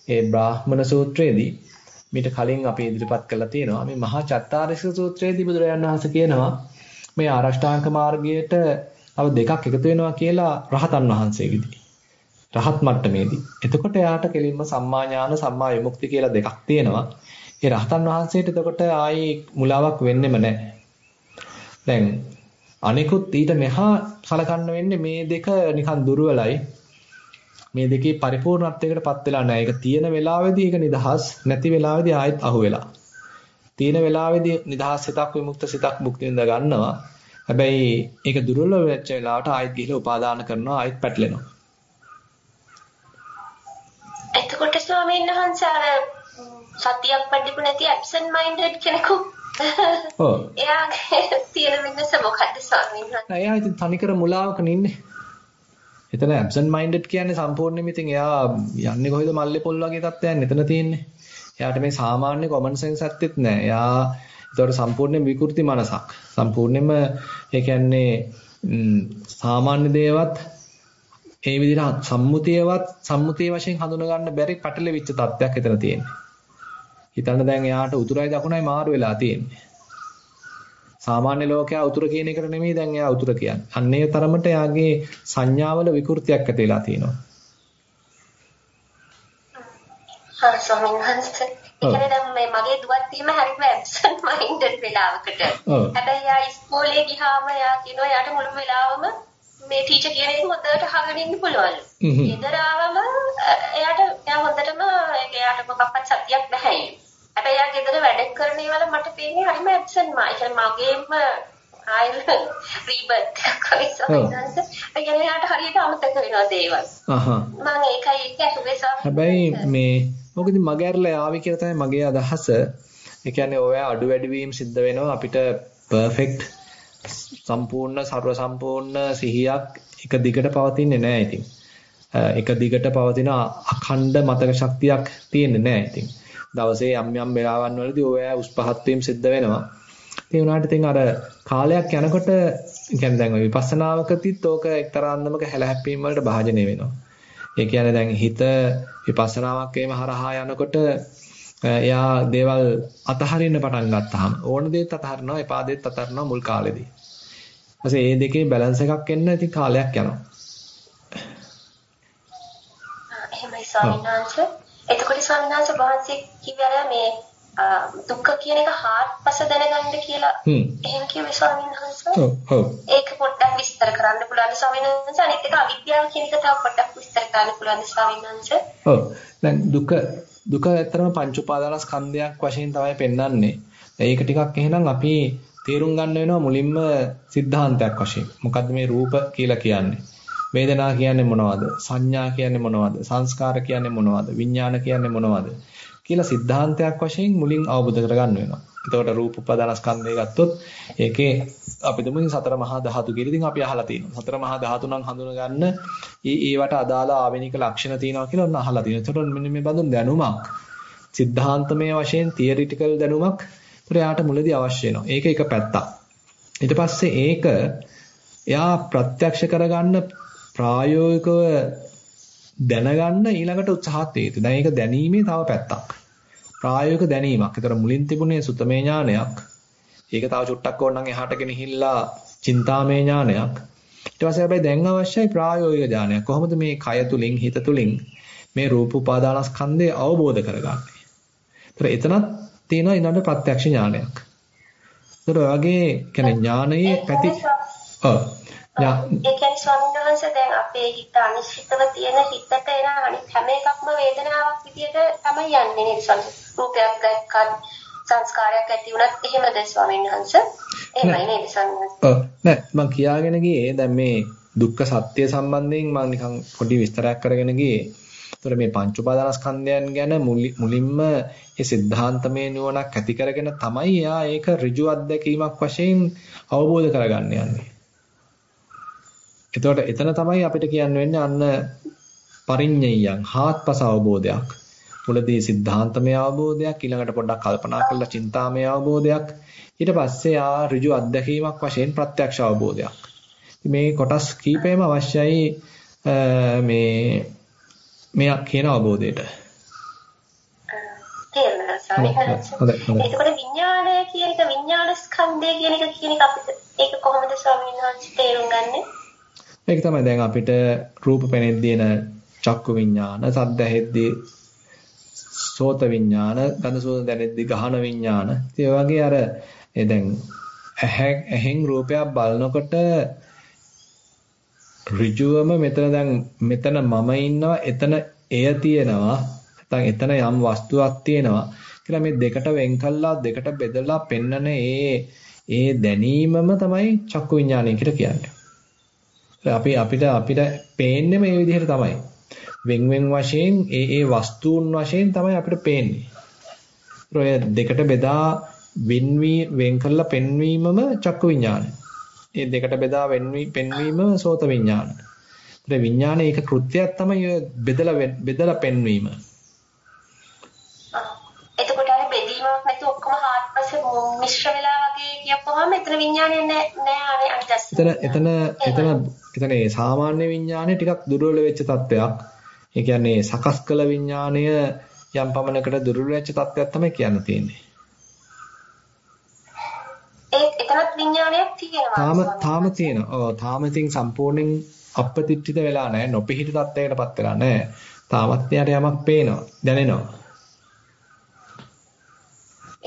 ඒ බ්‍රාහ්මණ සූත්‍රයේදී මීට කලින් අපි ඉදිරිපත් කළා තියෙනවා මේ මහා චත්තාරේසක සූත්‍රයේදී බුදුරජාණන් වහන්සේ කියනවා මේ ආරෂ්ඨාංග මාර්ගයට තව දෙකක් එකතු වෙනවා කියලා රහතන් වහන්සේගෙදී රහත් මට්ටමේදී. එතකොට එයාට කෙලින්ම සම්මා ඥාන සම්මා විමුක්ති කියලා දෙකක් තියෙනවා. ඒ රහතන් වහන්සේට එතකොට ආයේ මුලාවක් වෙන්නෙම නැහැ. දැන් අනිකුත් ඊට මෙහා සලකන්න වෙන්නේ මේ දෙක නිකන් දුර්වලයි. මේ දෙකේ පරිපූර්ණත්වයකටපත් වෙලා නැහැ. ඒක තියෙන වෙලාවෙදී ඒක නිදහස්, නැති වෙලාවෙදී ආයෙත් අහු වෙලා. තියෙන වෙලාවෙදී නිදහස් සිතක් විමුක්ත සිතක් මුක්ති විඳ ගන්නවා. හැබැයි ඒක දුර්වල වෙච්ච වෙලාවට ආයෙත් ගිහලා උපාදාන කරනවා, ආයෙත් පැටලෙනවා. එතකොට ස්වාමීන් වහන්සේ අර සතියක් වැඩිපු නැති ඇබ්සන්ට් මයින්ඩඩ් කෙනෙකු ඔව් එයාගේ තියෙන වෙනස මොකද්ද ස්වාමීන් වහන්සේ? එයා ඉතින් තනිකර මුලාවක නින්නේ. එතන ඇබ්සන්ට් මයින්ඩඩ් කියන්නේ සම්පූර්ණයෙන්ම ඉතින් එයා යන්නේ කොහෙද මල්ලේ පොල් වගේ තත්ත්වයක් එතන තියෙන්නේ. එයාට මේ සාමාන්‍ය කොමන් සෙන්ස් ඇත්තෙත් නෑ. එයා ඒතකොට සම්පූර්ණයෙන් විකෘති මනසක්. සම්පූර්ණයෙන්ම ඒ කියන්නේ සාමාන්‍ය දේවත් ඒ විදිහට සම්මුතියවත් සම්මුතිය වශයෙන් හඳුනා ගන්න බැරි පැටලෙවිච්ච තත්ත්වයක් එතන තියෙන්නේ. හිතන්න දැන් එයාට උතුරයි දකුණයි මාරු වෙලා තියෙන්නේ. සාමාන්‍ය ලෝකයා උතුර කියන එකට නෙමෙයි දැන් එයා උතුර කියන්නේ. අන්න ඒ තරමට එයාගේ සංඥාවල විකෘතියක් ඇති වෙලා තියෙනවා. හරි වහන්සේ. ඒකනේ දැන් මේ මගේ දුවත් එහෙම හරිම ඇබ්සන්ට් මයින්ඩඩ් වෙලාවකට. හැබැයි එයා ඉස්කෝලේ ගියාම එයා කියනවා එයාට මුළු වෙලාවම මේ ටීචර් කියන එක හොඳට අහගෙන ඉන්න පුළුවන්. ගෙදර ආවම එයාට එයා හොඳටම එයාට මොකක්වත් සතියක් නැහැ. හැබැයි යා ගෙදර වැඩ කරන ඒවල මට පේන්නේ හරිම ඇබ්සන්ට් මා. ඒ කියන්නේ මගේම ආයෙත් රීබර්ත් සමහරවිට ඒ කියන්නේ යාට හරියට අමතක වෙනවා දේවල්. මම ඒකයි ඒක ඇහුවේ හැබැයි මේ මොකද මගේ අරලා ආවි කියලා තමයි මගේ අදහස. ඒ කියන්නේ ඔය අඩු වැඩි වීම සිද්ධ වෙනවා අපිට පර්ෆෙක්ට් සම්පූර්ණ ਸਰව සම්පූර්ණ සිහියක් එක දිගට පවතින්නේ නැහැ ඉතින්. එක දිගට පවතින අඛණ්ඩ මතක ශක්තියක් තියෙන්නේ නැහැ ඉතින්. දවසේ යම් යම් වෙලාවන් වලදී ඔය උස් පහත් වීම සිද්ධ වෙනවා. ඒ වුණාට ඉතින් අර කාලයක් යනකොට කියන්නේ දැන් ඔය විපස්සනාවකදීත් ඕක එක්තරා අන්දමක හැලහැප්පීම් වලට භාජනය වෙනවා. ඒ කියන්නේ දැන් හිත විපස්සනාවක් වේම හරහා යනකොට එයා දේවල් අතහරින්න පටන් ගත්තාම ඕන දේත් අතහරිනවා එපා දේත් අතහරිනවා මුල් කාලෙදී. ඊපස්සේ මේ දෙකේ බැලන්ස් එකක් එන්න ඉතින් කාලයක් යනවා. එහෙමයි ස්වාමීන් වහන්සේ එතකොට ස්වාමීන් වහන්සේ වහන්සේ කිව්වර මේ දුක කියන එක හාත්පස දැනගන්න කියලා එහෙම කිව්වේ ස්වාමීන් වහන්සේ. ඔව් ඔව්. ඒක පොඩ්ඩක් විස්තර කරන්න පුළුවන් ස්වාමීන් වහන්සේ. අනිත් එක අවිද්‍යාව කියන එක තව පොඩ්ඩක් විස්තර කරන්න පුළුවන් ස්වාමීන් වහන්සේ. ඔව්. දැන් දුක දුක ඇත්තටම පංච උපාදානස්කන්ධයක් වශයෙන් තමයි පෙන්වන්නේ. ඒක ටිකක් එහෙනම් අපි තේරුම් ගන්න වෙනවා මුලින්ම સિદ્ધාන්තයක් වශයෙන්. මොකද්ද මේ රූප කියලා කියන්නේ? වේදනා කියන්නේ මොනවද? සංඥා කියන්නේ මොනවද? සංස්කාර කියන්නේ මොනවද? විඥාන කියන්නේ මොනවද? කියලා સિદ્ધාන්තයක් වශයෙන් මුලින් අවබෝධ කරගන්න වෙනවා. එතකොට රූප උපාදානස්කන්ධය ගත්තොත් ඒකේ අපි දෙමුන් සතර මහා ධාතු කියලා ඉතින් අපි අහලා තියෙනවා. සතර මහා ධාතු නම් හඳුන ගන්න ඒ ඒවට අදාළ ආවෙනික ලක්ෂණ තියෙනවා කියලා ඔන්න අහලා තියෙනවා. එතකොට මෙන්න මේ බඳුන් දැනුමක් સિદ્ધාන්තමය වශයෙන් තියරිටිකල් දැනුමක් ඒතර යාට මුලදී අවශ්‍ය වෙනවා. ඒක එක පැත්තක්. ඊට පස්සේ ඒක එයා ප්‍රත්‍යක්ෂ කරගන්න ප්‍රායෝගිකව දැනගන්න ඊළඟට උත්සාහත් වේතු. දැන් ඒක දැනීමේ තව පැත්තක්. ප්‍රායෝගික දැනීමක්. ඒතර මුලින් තිබුණේ සුතමේ ඥානයක්. ඒක තව චුට්ටක් ඕනනම් එහාට ගෙනහිල්ලා චින්තාමේ ඥානයක්. ඊට පස්සේ හැබැයි දැන් අවශ්‍යයි ප්‍රායෝගික ඥානයක්. කොහොමද මේ කය තුලින් හිත තුලින් මේ රූප උපාදානස්කන්ධය අවබෝධ කරගන්නේ? ඒතර එතනත් තියෙනවා ඊළඟ ප්‍රත්‍යක්ෂ ඥානයක්. ඒතර ඔයගේ කියන්නේ ඥානයේ පැති ඔව් ඒ කියන්නේ ස්වාමීන් වහන්සේ දැන් අපේ හිත අනිශ්චිතව තියෙන හිතට එන අනිත් හැම එකක්ම වේදනාවක් විදියට තමයි යන්නේ නේද ස්වාමීන් රූපයක් දැක්කත් සංස්කාරයක් ඇති වුණත් එහෙමද ස්වාමීන් වහන්සේ? එහෙමයි නේද ස්වාමීන් මං කියාගෙන ගියේ දැන් මේ දුක්ඛ සත්‍ය සම්බන්ධයෙන් මම නිකන් පොඩි විස්තරයක් කරගෙන ගියේ. එතකොට මේ පංච උපාදානස්කන්ධයන් ගැන මුලින්ම ඒ સિદ્ધාන්තමය නුවණක් ඇති කරගෙන තමයි එයා ඒක ඍජු අත්දැකීමක් වශයෙන් අවබෝධ කරගන්න යන්නේ. එතකොට එතන තමයි අපිට කියන්න වෙන්නේ අන්න පරිඤ්ඤයයන් හාත්පස අවබෝධයක්. මුලදී සිද්ධාන්තමය අවබෝධයක් ඊළඟට පොඩ්ඩක් කල්පනා කරලා චින්තාමය අවබෝධයක් ඊට පස්සේ ආ ඍජු අත්දැකීමක් වශයෙන් ප්‍රත්‍යක්ෂ අවබෝධයක්. මේ කොටස් කීපෙම අවශ්‍යයි මේ මෙයක් කියන අවබෝධයට. එතකොට විඥානය කියන එක විඥාන ස්කන්ධය කියන එක කියන එක අපිට ඒක කොහොමද ස්වාමීන් වහන්සේ තේරුම් ගන්නේ? ඒක තමයි දැන් අපිට රූප පෙනෙද්දී එන චක්කු විඥාන, සද්ද ඇහෙද්දී සෝත විඥාන, ගඳ සුවඳ දැනෙද්දී ගහන විඥාන. ඒ වගේ අර දැන් ඇහෙන් රූපයක් බලනකොට ඍජුවම මෙතන දැන් මෙතන මම ඉන්නවා එතන එය තියෙනවා නැත්නම් එතන යම් වස්තුවක් තියෙනවා කියලා මේ දෙකට වෙන් කළා දෙකට බෙදලා පෙන්නන ඒ ඒ දැනීමම තමයි චක්කු විඥානය කියලා කියන්නේ. අපි අපිට අපිට පේන්නේ මේ විදිහට තමයි. වෙන් වෙන් වශයෙන් ඒ ඒ වස්තුන් වශයෙන් තමයි අපිට පේන්නේ. ඔය දෙකට බෙදා වෙන්වී වෙන් කළා පෙන්වීමම චක්කු විඥානය. ඒ දෙකට බෙදා වෙන්වී පෙන්වීම සෝත විඥානය. ඒ විඥානයේ එක කෘත්‍යයක් තමයි බෙදලා බෙදලා පෙන්වීම. එතකොට අර බෙදීමක් නැතුව ඔක්කොම හාත්පස මිශ්‍ර වෙලා වගේ කියපුවාම එතන විඥානය නෑ අනිත් එතන එතන එතන එතන ඒ සාමාන්‍ය විඥානය ටිකක් දුර්වල වෙච්ච තත්වයක්. ඒ කියන්නේ සකස් කළ විඥානය යම් පමණකට දුර්වල වෙච්ච තත්වයක් තමයි කියන්න තියෙන්නේ. ඒ එතනත් විඥානයක් තියෙනවා. තාම තාම තියෙනවා. ඔව් තාම ඉතින් සම්පූර්ණයෙන් අපපතිච්චිත වෙලා නැහැ. නොපිහිට තත්වයකටපත් වෙලා නැහැ. තාමත් යාට යමක් පේනවා, දැනෙනවා.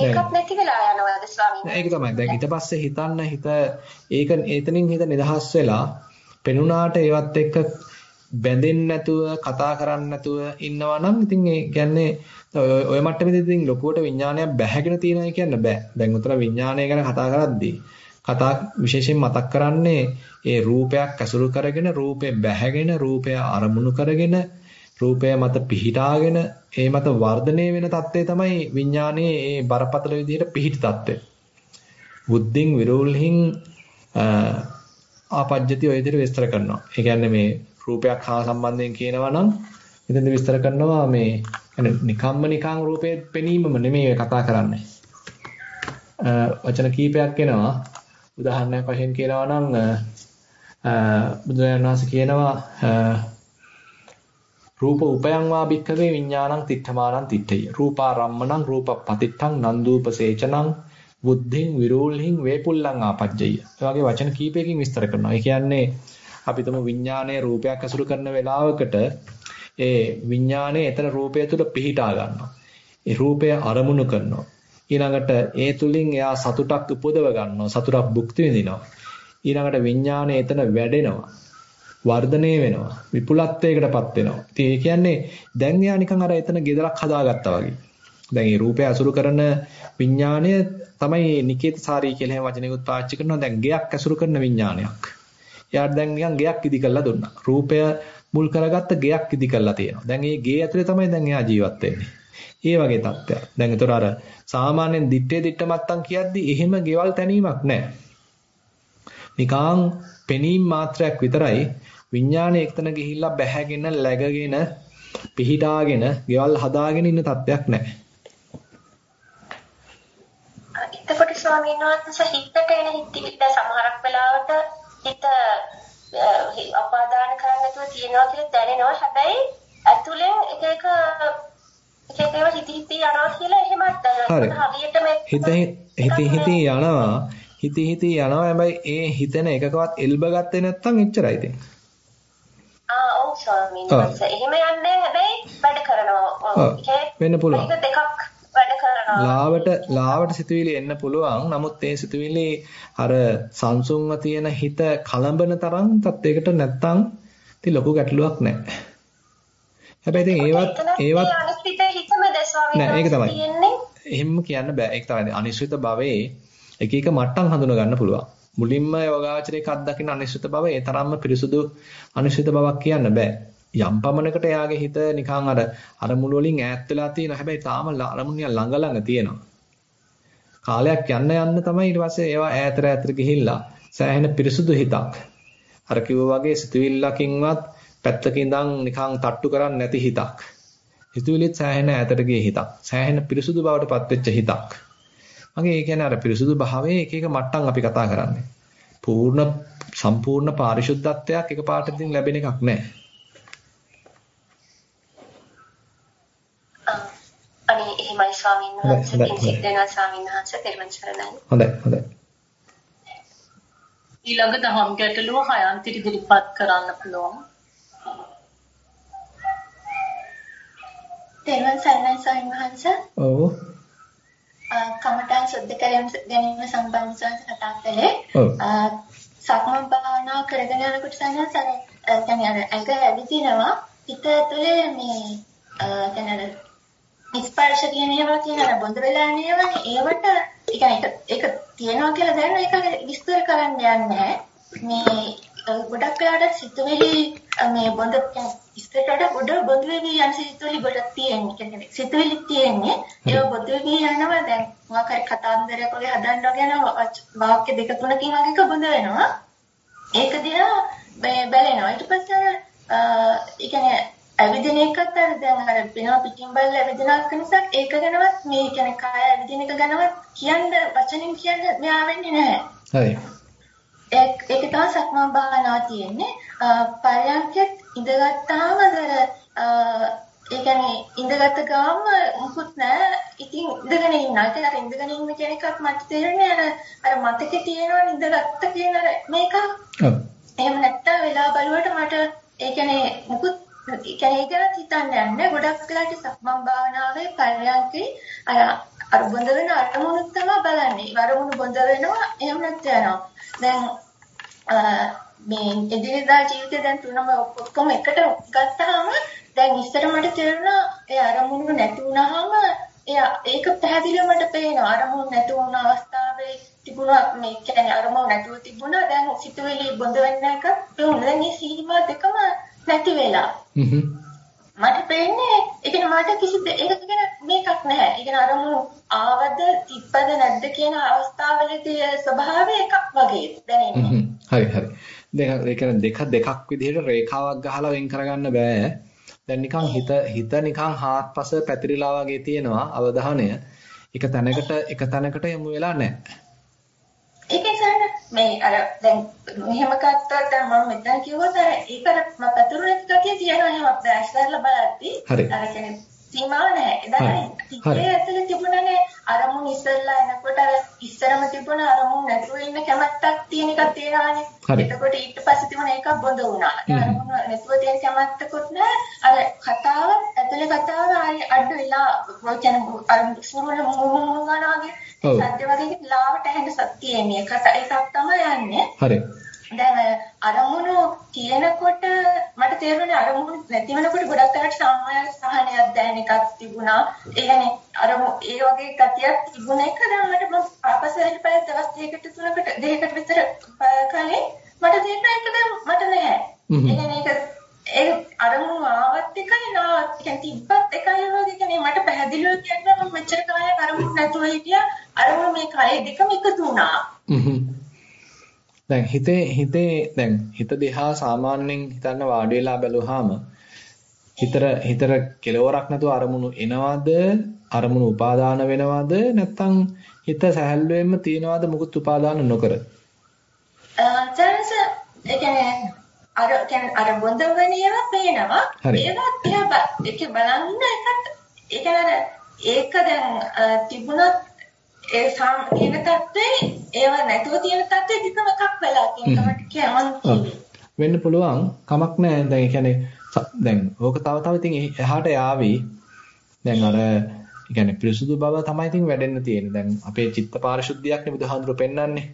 ඒකත් නැති වෙලා යනවාද ස්වාමීන්? ඒක තමයි. දැන් ඊට පස්සේ හිතන්න හිත ඒක එතනින් හිත නිදහස් වෙලා පෙනුනාට ඒවත් එක්ක බැඳෙන්නේ නැතුව කතා කරන්නේ නැතුව ඉන්නවා නම් ඉතින් ඒ කියන්නේ ඔය මට්ටමේදී ඉතින් ලොකුවට විඥානයක් බැහැගෙන තියෙනවා කියන්න බෑ. දැන් උතර විඥානය ගැන කතා කරද්දී කතා විශේෂයෙන් මතක් කරන්නේ ඒ රූපයක් ඇසුරු කරගෙන රූපේ බැහැගෙන රූපය අරමුණු කරගෙන රූපය මත පිහිටාගෙන ඒ මත වර්ධනය වෙන தත්ත්වය තමයි විඥානයේ ඒ බරපතල විදිහට පිහිටි தත්ත්වය. බුද්ධින් විරෝල්හින් ආපජ්ජති ඔය විදිහට විස්තර කරනවා. ඒ කියන්නේ මේ රූපයක් හා සම්බන්ධයෙන් කියනවා නම් එතෙන්ද විස්තර කරනවා මේ නිකම්ම නිකං රූපේ පෙනීමම නෙමෙයි කතා කරන්නේ. වචන කීපයක් එනවා. උදාහරණයක් වශයෙන් කියනවා නම් බුදුරජාණන් වහන්සේ කියනවා රූප උපයං වා භික්ඛවේ විඥානං තිත්තමානං තිත්තය. රූපාරම්මණං රූපපතිත්තං නන්දුපසේචනං බුද්ධින් විරෝල්හින් වේපුල්ලං ආපජ්ජය. ඒ වගේ වචන කීපයකින් විස්තර කරනවා. ඒ කියන්නේ අපි තුමු විඥානයේ රූපයක් අසුරු කරන වෙලාවකට ඒ විඥානයේ එතන රූපය තුල පිහිටා ගන්නවා. ඒ රූපය අරමුණු කරනවා. ඊළඟට ඒ තුලින් එයා සතුටක් උපදව ගන්නවා. සතුටක් භුක්ති විඳිනවා. ඊළඟට විඥානය එතන වැඩෙනවා. වර්ධනය වෙනවා. විපුලත්වයකටපත් වෙනවා. ඉතින් ඒ කියන්නේ දැන් එයා නිකන් අර එතන ගෙදරක් හදාගත්තා වගේ. දැන් මේ රූපය අසුරු කරන විඥානය තමයි නිකේතසාරී කියලා හැම වචනයකට පාවිච්චි කරනවා. දැන් ගෙයක් අසුරු කරන විඥානයක්. එයාට දැන් නිකන් ගෙයක් ඉදි කරලා දුන්නා. රූපය මුල් කරගත්ත ගෙයක් ඉදි කරලා තියෙනවා. දැන් මේ ගේ ඇතුලේ තමයි දැන් එයා ජීවත් වෙන්නේ. ඒ වගේ තත්ත්වයක්. දැන් ඒතර අර සාමාන්‍යයෙන් දිත්තේ දිට්ට මත්තම් කියද්දි එහෙම ගෙවල් තැනීමක් නැහැ. නිකං පෙනීම් මාත්‍රයක් විතරයි විඥානය එක්තන ගිහිල්ලා බැහැගෙන läගගෙන පිහිටාගෙන ගෙවල් හදාගෙන ඉන්න තත්ත්වයක් නැහැ. එතකොට ස්වාමීන් වහන්සේ හිතට එන හිතිවිල්ල සමහරක් වෙලාවට හිත අපාදාන කරන්න නැතුව තියනවා කියලා දැනෙනවා. හැබැයි ඇතුලෙන් එක එක එක එක ඒවා හිත හිත යනවා කියලා එහෙමත් දැනෙනවා. හරියට මේ හිත හිත හිත යනවා. හිත හිත යනවා. හැබැයි ඒ හිතන එකකවත් එල්බ ගත්තේ නැත්නම් එච්චරයි ඉතින්. ඔව් ස්වාමීන් වහන්සේ. එහෙම යන්නේ හැබැයි වැඩ කරනවා. වෙන්න පුළුවන්. ඒක දෙකක් වැඩ කරනවා. ලාවට ලාවට සිතුවිලි එන්න පුළුවන්. නමුත් ඒ සිතුවිලි අර සංසුන්ව තියෙන හිත කලඹන තරම් තත්යකට නැත්තම් ඉතින් ලොකු ගැටලුවක් නැහැ. හැබැයි ඉතින් ඒවත් ඒවත් අනිශ්චිත හිතමද ස්වාමීන් නෑ ඒක තමයි. එහෙම කියන්න බෑ. ඒක තමයි අනිශ්චිත භවයේ එක එක මට්ටම් හඳුන ගන්න පුළුවන්. මුලින්ම යෝගාචරයක අත්දකින්න අනිශ්චිත බව ඒ තරම්ම පිරිසුදු අනිශ්චිත බවක් කියන්න බෑ. යම් පමණකට එයාගේ හිත නිකන් අර අරමුණු වලින් ඈත් වෙලා තියෙනවා. හැබැයි තාම අරමුණ ළඟ ළඟ තියෙනවා. කාලයක් යන්න යන්න තමයි ඊට පස්සේ ඒවා ඈතට ඈතට ගිහිල්ලා සෑහෙන පිරිසුදු හිතක්. අර කිව්වා වගේ සිතුවිල්ලකින්වත් පැත්තකින් ඉඳන් නිකන් තට්ටු කරන්නේ නැති හිතක්. හිතුවිලිත් සෑහෙන ඈතට ගිය හිතක්. සෑහෙන පිරිසුදු බවට පත්වෙච්ච හිතක්. මගේ ඒ කියන්නේ අර පිරිසුදු භාවයේ එක එක මට්ටම් අපි කතා කරන්නේ. පූර්ණ සම්පූර්ණ පාරිශුද්ධත්වයක් එකපාරටකින් ලැබෙන එකක් නෑ. අනේ එහෙමයි ස්වාමීන් වහන්සේ පින්සිද්දේනා ස්වාමීන් වහන්සේ තෙරුවන් සරණයි. හොඳයි හොඳයි. ඊළඟ දහම් ගැටලුව හයන්ති ඉදිරිපත් කරන්න පුළුවන්. තෙරුවන් සරණයි ස්වාමීන් වහන්සේ. ඔව්. කමඨාන් සුද්ධ ගැනීම සම්බන්ධව කතා කළේ. ඔව්. සක්මන් භාවනා කරගෙන යනකොට සනස අර يعني අර ඇඟ ඇවිදිනවා හිත ඇතුලේ මේ يعني අර ස්පර්ශ කියන ඒවා කියන අර බොඳ වෙලා නේවනේ ඒවට ඒ කියන්නේ ඒක තියෙනවා කියලා දැනන ඒක විස්තර කරන්න යන්නේ මේ ගොඩක් වෙලාවට සිතුවිලි මේ බොඳ ඉස්තරට ගොඩ බොඳ වෙවි යන සිතුවිලි ගොඩක් තියෙන්නේ. කියන්නේ සිතුවිලි තියෙන්නේ. ඒක බොඳ වෙවි යනවා. දැන් මොකක් හරි කතාන්දරයක් වගේ හදන්න වගේ වාක්‍ය දෙක තුනකින් වගේ බොඳ වෙනවා. ඒක දිහා බැලෙනවා. ඊට පස්සේ ඒ කියන්නේ ඇවිදින එකත් අර දැන් අර වෙනවා පිටින් බලලා ඇවිදිනක් නිසා ඒක ගැනවත් මේ කියන්නේ කාය ඇවිදින එක ගැනවත් කියන්න වචනින් කියන්න මෙයා වෙන්නේ නැහැ. හරි. ඒක තමයි සක්මන් භාවනාව තියෙන්නේ. පරයන්කෙත් ඉඳගත්තාම අර ඒ කියන්නේ ඉඳගත් ගාම මුකුත් නැහැ. ඉතින් ඉඳගෙන ඉන්නවා. ඒක අර ඉඳගෙන ඉන්න කියන එකත් මට තේරෙන්නේ අර අර මතකේ තියෙනවා ඉඳගත්ත කියන අර මේක. ඔව්. එහෙම නැත්තම් වෙලා බලුවට මට ඒ කියන්නේ මුකුත් ඒ කියන්නේ ඒක හිතන්න යන්නේ. ගොඩක් වෙලාට සක්මන් භාවනාවේ පරයන්කේ අර අර බොඳ වෙන අරමුණු තමයි බලන්නේ. අරමුණු බොඳ වෙනවා එහෙම නැත්නම් යනවා. දැන් මේ එදිනෙදා ජීවිතේ දැන් තුනම ඔක්කොම එකට ගත්තාම දැන් ඉස්සර මට තේරුණා ඒ අරමුණු නැති වුණාම එයා ඒක පැහැදිලිව මට පේනවා. අරමුණු නැති වුණ අවස්ථාවේ තිබුණා මේ කියන්නේ අරමුණු නැතුව තිබුණා. දැන් සිතුවිලි බොඳ වෙන්න එක පේනවා දැන් මේ සීමා දෙකම නැති වෙලා. මට පේන්නේ ඒ කියන්නේ මට කිසි ඒක ගැන මේකක් නැහැ. ඒ කියන්නේ අරමුණු ආවද තිබ්බද නැද්ද කියන අවස්ථාවලදී ස්වභාවය එකක් වගේ දැනෙන්නේ. හරි හරි. දැන් ඒ කියන්නේ දෙක දෙකක් විදිහට රේඛාවක් ගහලා වෙන් කරගන්න බෑ. දැන් නිකන් හිත හිත නිකන් හාත්පස පැතිරිලා වගේ තියෙනවා අවධානය. එක තැනකට එක තැනකට යමු වෙලා නැහැ. මේ අර දැන් මෙහෙම ගත්තොත් දැන් මම මෙතන කිව්වොත් අර ඒක අර මම පැතුරුනේ ගතිය තියෙනවා එහෙම දැස්තරලා බලද්දි අර කියන්නේ සීමාව නැහැ. දැන් හිතේ ඇතුලේ තිබුණනේ අරමුණු ඉස්සෙල්ලා එනකොට අර ඉස්සරම තිබුණ අරමුණු නැතුව ඉන්න කැමැත්තක් තියෙන එකක් තියෙනවානේ. එතකොට ඊට පස්සේ තිබුණ එකක් බොඳ වුණා. අරමුණු නැතුව තියෙන කැමැත්තකුත් නැහැ. අර කතාව ඇතුලේ කතාව ආයි අඩු වෙලා කියන්නේ අර සුරුල මොනවා වගේ සත්‍ය වගේ ලාවට ඇහෙන සත්‍යයේ මේක එකක් තමයි යන්නේ. හරි. දැන් අරමුණු තියෙනකොට මට තේරුණේ අරමුණු නැති වෙනකොට ගොඩක් අයට සාමාන්‍ය සහනයක් දැනෙන එකක් තිබුණා. ඒ කියන්නේ අරමුණු ඒ වගේ ගතියක් තිබුණ එක දැන් මට ආපස්සට පැය දවස් දෙකකට තුනකට දෙකකට විතර කලින් මට තේරුණා ඒක දැන් මට නැහැ. ඒ ඒ අරමුණු ආවත් එකයි නාවත් කියන්නේ තිබ්බත් එකයි වගේ කියන්නේ මට පැහැදිලිව කියන්න මම මෙච්චර කාලයක් අරමුණු නැතුව හිටියා අරමුණු මේ කය දෙකම එකතු වුණා. දැන් හිතේ හිතේ දැන් හිත දිහා සාමාන්‍යයෙන් හිතන්න වාඩි වෙලා බැලුවාම හිතර හිතර කෙලවරක් නැතුව අරමුණු එනවද? අරමුණු උපාදාන වෙනවද? නැත්නම් හිත සැහැල්ලුවෙන්ම තියනවද මුකුත් උපාදාන නොකර? අර කියන්නේ අර බොඳ වෙන ඒවා පේනවා ඒවා තියා ඒක බලන්න එකත් ඒ කියන්නේ ඒක දැන් තිබුණත් ඒ සාම තියෙන තත්ත්වේ ඒව නැතුව තියෙන තත්ත්වේ දෙකම එකක් වෙලා කියමන් වෙන්න පුළුවන් කමක් නැහැ දැන් ඒ කියන්නේ දැන් ඕක තව තව ඉතින් එහාට යාවි. දැන් අර කියන්නේ පිරිසුදු බව තමයි ඉතින් වැඩෙන්න තියෙන්නේ. දැන් අපේ චිත්ත පාරිශුද්ධියක් නේ බුදුහාඳුර පෙන්වන්නේ.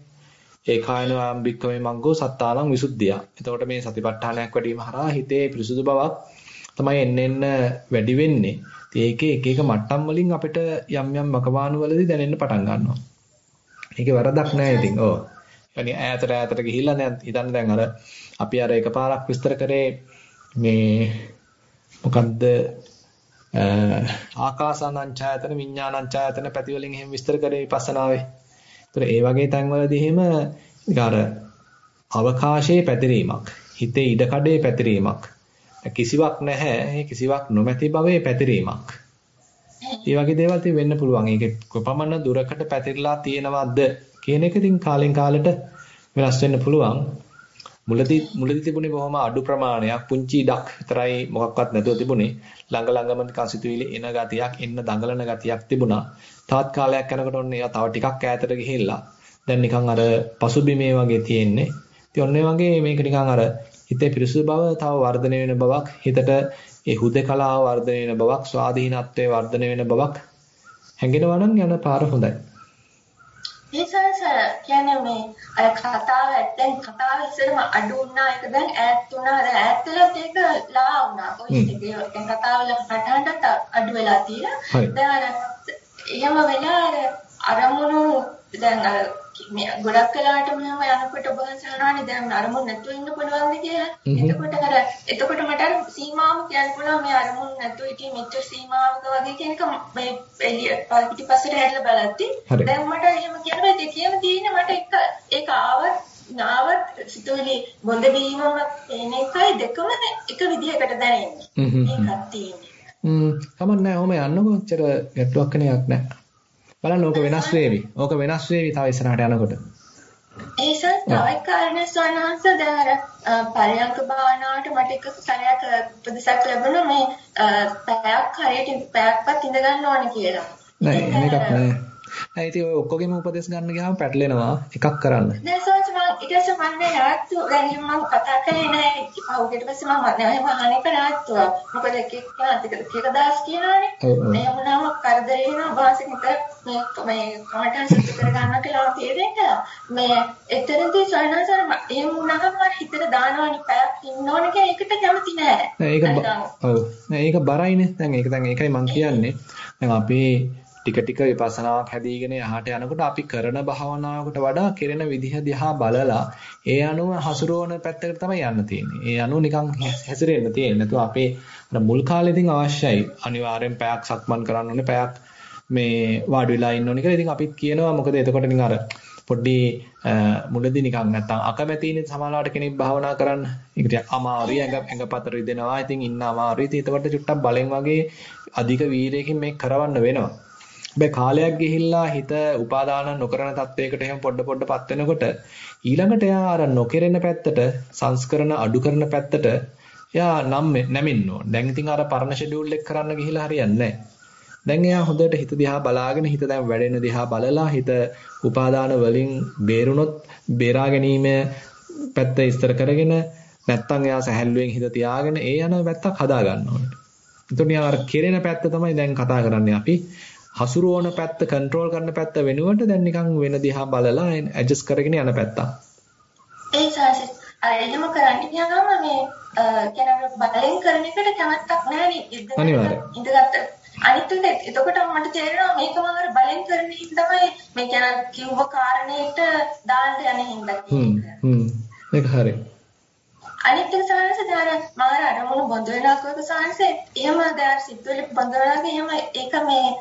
ඒ කායන ආම්බික්කමේ මංගෝ සත්තාලං විසුද්ධිය. එතකොට මේ සතිපට්ඨානයක් වැඩිම හරහා හිතේ පිරිසුදු බවක් තමයි එන්න එන්න වැඩි වෙන්නේ. ඒකේ එක එක මට්ටම් වලින් අපිට යම් යම් මකවාණු වලදී දැනෙන්න පටන් ගන්නවා. ඒකේ වරදක් නැහැ ඉතින්. ඔව්. يعني ඈතට ඈතට ගිහිල්ලා දැන් හිතන්න දැන් අර අපි අර එකපාරක් විස්තර කරේ මේ මොකද්ද ආකාසානංචායතන විඥානංචායතන පැති වලින් එහෙම විස්තර කරේ විපස්සනාවේ. ඒතර ඒ වගේ තැන්වලදී එහෙම අර අවකාශයේ පැතිරීමක්, හිතේ ඉඩකඩේ පැතිරීමක් කිසිවක් නැහැ. ඒ කිසිවක් නොමැති භවයේ පැතිරීමක්. ඒ වගේ දේවල් ඉතින් වෙන්න පුළුවන්. ඒක කොපමණ දුරකට පැතිරලා තියෙනවද කියන එක ඉතින් කාලෙන් කාලට වෙනස් වෙන්න පුළුවන්. මුලදී මුලදී තිබුණේ බොහොම අඩු ප්‍රමාණයක් පුංචි ඉඩක් විතරයි මොකක්වත් නැතුව තිබුණේ ළඟ ළඟම නිකන් සිතුවිලි එන ගතියක් එන්න දඟලන ගතියක් තිබුණා තාත් කාලයක් යනකොට ඔන්න ඒවා තව ටිකක් ඈතට ගිහිල්ලා දැන් නිකන් අර පසුබිමේ වගේ තියෙන්නේ ඉතින් ඔන්න වගේ මේක නිකන් අර හිතේ පිරිසුදු බව තව වර්ධනය වෙන බවක් හිතට ඒ හුදකලාව වර්ධනය වෙන බවක් ස්වාධීනත්වයේ වර්ධනය වෙන බවක් හැඟෙනවා නම් යන පාර හොඳයි. ඒසස කියන්නේ මේ අර කතාව දැන් කතාව ඉස්සරම අඩු වුණා ඒක දැන් ඈත් වුණා. අර ඈත් වෙලත් ඒක ලා වුණා. ඔය ඉතින් දැන් කතාවල පටහන්ට අඩු වෙලා තියෙනවා. දැන් අර එහෙම වෙලා අර අරමුණු දැන් අර ගොඩක් වෙලාවට මෙහෙම යනකොට ඔබ සහනානේ දැන් අරමුණ නැතුව ඉන්න පුළුවන්ද කියලා. එතකොට අර එතකොට මට අර සීමාව කියන්න පුළුවන් මේ අරමුණ නැතුව ඉතින් මෙච්චර සීමාවක වගේ කියන එක මේ එළිය පිටිපස්සට හැරිලා බලද්දි දැන් මට එහෙම කියන බෑ දෙකේම තියෙන මට එක ඒක ආවත් නාවත් සිතුවිලි බොඳ බීමම එන එකයි දෙකම එක විදිහකට දැනෙන්නේ. ඒකක් තියෙන්නේ. හ්ම්. කමන්නේ ඔහම යන්නකො ඔච්චර ගැටුවක් කෙනෙක් නැහැ. බලන්න ඕක වෙනස් වේවි. ඕක වෙනස් වේවි තව ඉස්සරහට යනකොට. ඒසත් තව එක කාරණා ස්වනහස දැන් අර පරයන්ක භාවනාවට මට එක සැරයක් උපදෙසක් ලැබුණා මේ පැයක් හරියට පැයක්වත් ඉඳ ගන්න ඕනේ කියලා. නෑ මේකත් නෑ. නෑ ඉතින් ඔය ඔක්කොගෙම උපදෙස් ගන්න ගියාම පැටලෙනවා එකක් කරන්න. නෑ සෝච් මම ඊට පස්සේ මම නැවතු දැන් මම කතා කරේ නෑ පහුගියට පස්සේ මම නෑ මම අහන්නේ කරාත්තුවා. මොකද එක එක ටික ටික දාස් කියනවානේ. මේ වුණාම කරදරේ වෙනවා වාසිකට මේ මේ කමටන් සුද්ධ කරගන්න කියලා තේරෙන්න. මේ එතරම්දී සයනසර එහෙම වුණාම මම හිතට දානවනි පැයක් ඉන්න ඕන කියලා ඒකට කැමති. නෑ ඒක ඔව්. නෑ ඒක බරයිනේ. දැන් ඒක දැන් ඒකයි මම කියන්නේ. දැන් අපි ටික ටික විපස්සනාවක් හැදීගෙන යහට යනකොට අපි කරන භාවනාවකට වඩා කෙරෙන විදිහ දිහා බලලා ඒ අනුව හසුරවන පැත්තකට තමයි යන්න තියෙන්නේ. ඒ අනුව නිකන් හැසිරෙන්න තියෙන්නේ. නැතුව අපේ අර මුල් කාලේදී අවශ්‍යයි. අනිවාර්යෙන් පැයක් සක්මන් කරන්න ඕනේ. පැයක් මේ වාඩි වෙලා ඉන්න ඕනේ කියලා. ඉතින් අපිත් කියනවා මොකද එතකොට නිකන් අර පොඩ්ඩි මුලදී නිකන් නැත්තම් අකමැතිනේ සමාලාවට කෙනෙක් භාවනා කරන්න. ඒක ටික අමාරුයි ඇඟ ඇඟපත රිදෙනවා. ඉතින් ඉන්න අමාරුයි. ඉතින් එතකොට චුට්ටක් බලෙන් වගේ අධික වීරයකින් මේක කරවන්න වෙනවා. හැබැයි කාලයක් ගිහිල්ලා හිත උපාදාන නොකරන තත්වයකට එහෙම පොඩ පොඩපත් වෙනකොට ඊළඟට එයා අර නොකෙරෙන පැත්තට සංස්කරණ අඩු කරන පැත්තට එයා නම් නැමින්න ඕන. දැන් ඉතින් අර පරණ ෂෙඩියුල් එක කරන්න ගිහිල්ලා හරියන්නේ නැහැ. දැන් එයා හොඳට හිත දිහා බලාගෙන හිත දැන් වැඩෙන දිහා බලලා හිත උපාදාන වලින් බේරුණොත් බේරා ගැනීම පැත්ත ඉස්තර කරගෙන නැත්තම් එයා සැහැල්ලුවෙන් හිත තියාගෙන ඒ යන පැත්තක් හදා ගන්න ඕනේ. එතකොට යා අර කෙරෙන පැත්ත තමයි දැන් කතා කරන්නේ අපි. හසුරුවන පැත්ත කන්ට්‍රෝල් කරන පැත්ත වෙනුවට දැන් නිකන් වෙන දිහා බලලා ඇඩ්ජස්ට් කරගෙන යන පැත්තක්. ඒ සාසි අර එහෙම කරන්න ගියාම මේ කියන බලෙන් කරන එකට කැමැත්තක් නැහැ. ඉඳගත්ත අනිත් එක එතකොට මට තේරෙනවා මේක මම අර බලෙන් කරන හින්දා තමයි මේ කියන කිව්ව කාරණේට දාන්න යන හින්දා හ්ම් හ්ම් ඒක හරි අනිත් එක සාහනස දාර මම අර අරමුණු බොඳ වෙනවා කියක සාහනස එහෙම දාර සිත්වල බොඳ වෙනවා එහෙම ඒක මේ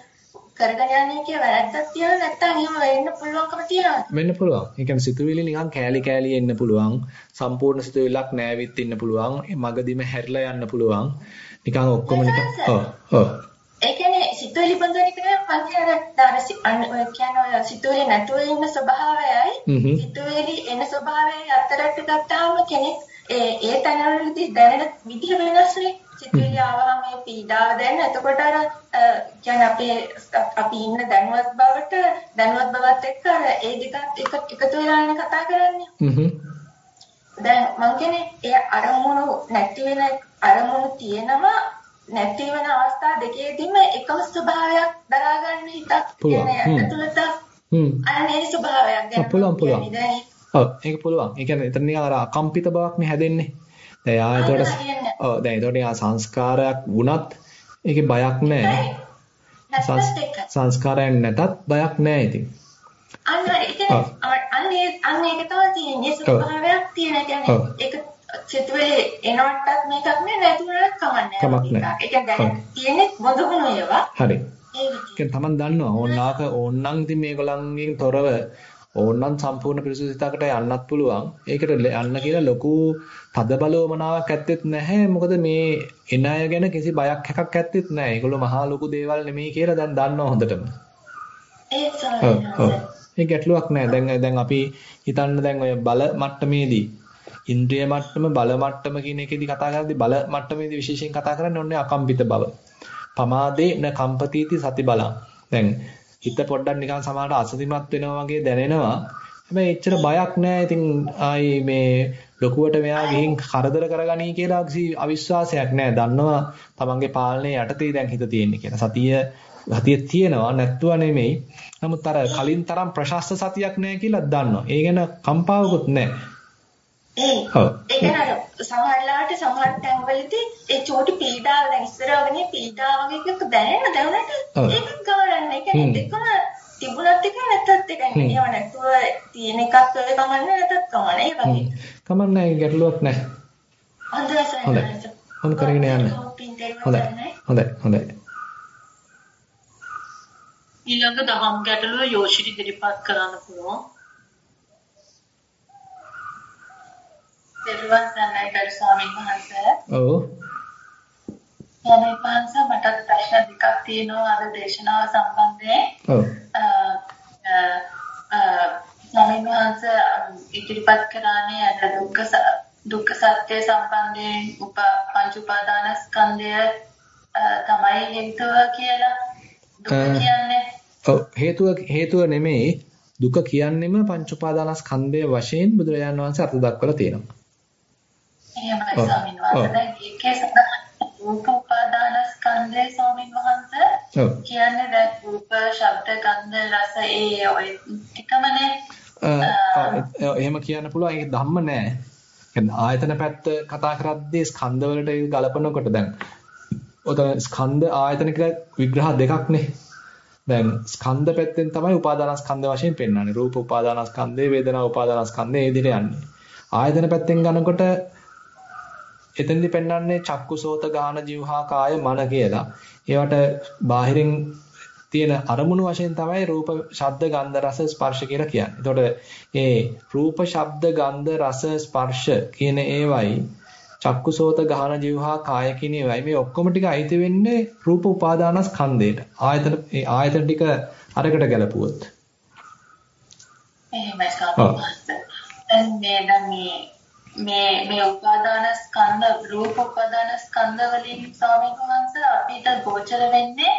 කරගෙන යන්නේ කියලා වැරද්දක් තියනවා නැත්නම් එහෙම වෙන්න පුළුවන්කම තියනවා වෙන්න පුළුවන්. ඒ කියන්නේ සිතුවිලි නිකන් කෑලි කෑලි එන්න පුළුවන්. සම්පූර්ණ සිතුවිල්ලක් නැවිත් ඉන්න පුළුවන්. මගදීම හැරිලා යන්න පුළුවන්. නිකන් ඔක්කොම නිකන් ඔව් ඔව් ඒ කියන්නේ සිතුවිලි බඳුන කියන්නේ අර කියන්නේ සිතුවිලි නැතුව ඉන්න ස්වභාවයයි සිතුවිලි එන ස්වභාවයයි අතරට ගත්තාම කෙනෙක් ඒ ඒ තැනවලදී දැනෙන විදිහ වෙනස්නේ සිතුවිලි ආවම මේ පීඩාව දැනෙන. එතකොට අර කියන්නේ අපේ අපි ඉන්න දැනුවත් බවට දැනුවත් බවත් එක්ක අර ඒ දෙකත් එක එකතු වෙලානේ කතා කරන්නේ. දැන් මම කියන්නේ ඒ අරමුණු නැති වෙන අරමුණු තියෙනවා නැති වෙන අවස්ථා දෙකේදීම එකම ස්වභාවයක් දරා ගන්න හිතක් කියන්නේ ඇතුළත අනේ ස්වභාවයක් ගැන පුළුවන් පුළුවන් ඔව් ඒක පුළුවන්. ඒ කියන්නේ එතන නිකන් අර අකම්පිත බවක් නේ හැදෙන්නේ. දැන් යා එතකොට ඔව් දැන් එතකොට යා සංස්කාරයක් වුණත් ඒකේ බයක් නැහැ. සංස්කාරයක් නැතත් බයක් නැහැ ඉතින්. අන්න ඒක අන්නේ ඒක තමයි තියෙන්නේ. ස්වභාවයක් තියෙන කියන්නේ ඒක සිතුවේ එනවටත් මේකක් නේ නැතුණත්. කමක් නැහැ. ඒ කියන්නේ දැන් තියෙන්නේ මොදගුණ ඒවා. හරි. ඒ කියන්නේ තමන් දන්නවා ඕන්නාක ඕන්නම් ඉතින් මේගොල්ලන්ගෙන් තොරව ඕනනම් සම්පූර්ණ පිරිසුදු සිතකට යන්නත් පුළුවන්. ඒකට යන්න කියලා ලොකු තද බලවමනාවක් ඇත්තෙත් නැහැ. මොකද මේ එන අය ගැන කිසි බයක් හැකක් ඇත්තෙත් නැහැ. ඒගොල්ලෝ මහා ලොකු දේවල් නෙමෙයි කියලා දැන් දන්නවා හොඳටම. ඒ ගැටලුවක් නැහැ. දැන් දැන් අපි හිතන්න දැන් ඔය බල මට්ටමේදී ඉන්ද්‍රිය මට්ටම බල මට්ටම කියන එකේදී කතා කරද්දී බල මට්ටමේදී විශේෂයෙන් කතා කරන්නේ ඔන්නේ අකම්පිත බව. පමාදේ න කම්පතිති සති බලං. දැන් හිත පොඩ්ඩක් නිකන් සමහරට අසතිමත් වෙනවා වගේ දැනෙනවා. හැබැයි එච්චර බයක් නැහැ. ඉතින් ආයි මේ ලොකුවට මෙයා ගිහින් කරදර කරගනී කියලා කිසි අවිශ්වාසයක් නැහැ. දන්නවා තමන්ගේ පාලනයේ යටතේ දැන් හිත තියෙන්නේ කියලා. සතිය සතිය තියෙනවා නැත්තුව නෙමෙයි. නමුත් අර කලින් තරම් ප්‍රශස්ත සතියක් නැහැ කියලා දන්නවා. ඒ ගැන කම්පාවකුත් නැහැ. ඒ ඒ කියන්නේ සමහරලාට සමහර තැන්වලදී ඒ චෝටි පීඩාව දැන් ඉස්සරවනේ පීඩාව වගේ එකක් දැනෙන දැනුණට ඒක ගානන්න ඒ කියන්නේ දෙකම තිබුණත් එක නැත්තත් එක නේ ඒව නැතුව තියෙන එකක් ඔය කමන්නේ නැත්තත් කමන්නේ. ඒ වගේ. කමන්නේ ගැටලුවක් නැහැ හොඳයි. හොඳයි. හොඳ කරගෙන යන්න. හොඳයි. හොඳයි. හොඳයි. ඊළඟ දහම් ගැටලුව යෝෂිට ඉදිරිපත් කරන්න පුළුවන් දෙවියන් සන්නයි කරු ස්වාමීන් වහන්සේ. ඔව්. යන්නේ පහන්ස මට ප්‍රශ්න දෙකක් තියෙනවා අද දේශනාව සම්බන්ධයෙන්. ඔව්. ස්වාමීන් වහන්සේ ඉදිරිපත් කරන්නේ අද දුක්ඛ දුක්ඛ සත්‍ය සම්බන්ධයෙන් උප පංච උපාදානස්කන්ධය තමයි හේතුව කියලා දුක කියන්නේ. ඔව් හේතුව හේතුව නෙමෙයි දුක කියන්නෙම පංච උපාදානස්කන්ධය වශයෙන් බුදුරජාණන් වහන්සේ අර්ථ දක්වලා තියෙනවා. එහෙමයි ස්වාමීන් වහන්සේ. දැන් ඒකේ සඳහන් රූප උපාදානස්කන්ධය ස්වාමීන් වහන්සේ කියන්නේ දැන් රූප, ශබ්ද, ගන්ධ, රස ඒ ඔය ටිකමනේ. එහෙම කියන්න පුළුවන් ඒක ධම්ම නෑ. කියන්නේ ආයතන පැත්ත කතා කරද්දී ස්කන්ධ වලට ගලපනකොට දැන් ඔතන ස්කන්ධ ආයතන කියලා විග්‍රහ දෙකක්නේ. දැන් ස්කන්ධ පැත්තෙන් තමයි උපාදානස්කන්ධ වශයෙන් පෙන්වන්නේ. රූප උපාදානස්කන්ධය, වේදනා උපාදානස්කන්ධය ඒ විදිහට යන්නේ. ආයතන පැත්තෙන් ගන්නකොට එතෙන්දි පෙන්වන්නේ චක්කුසෝත ගාන જીවහා කාය මන කියලා. ඒවට බාහිරින් තියෙන අරමුණු වශයෙන් තමයි රූප, ශබ්ද, ගන්ධ, රස, ස්පර්ශ කියලා කියන්නේ. එතකොට මේ රූප, ශබ්ද, ගන්ධ, රස, ස්පර්ශ කියන ඒවයි චක්කුසෝත ගාන જીවහා කාය කියන ඒවයි මේ ඔක්කොම ටික අයිති වෙන්නේ රූප උපාදානස්කන්ධයට. ආයතන ඒ ආයතන ටික අරකට ගැලපුවොත්. එහෙමයි. දැන් මේ දැන් මේ මේ මේ උපාදාන ස්කන්ධ රූප උපාදාන ස්කන්ධ වලින් ස්වාමීන් වහන්සේ අපිට ගෝචර වෙන්නේ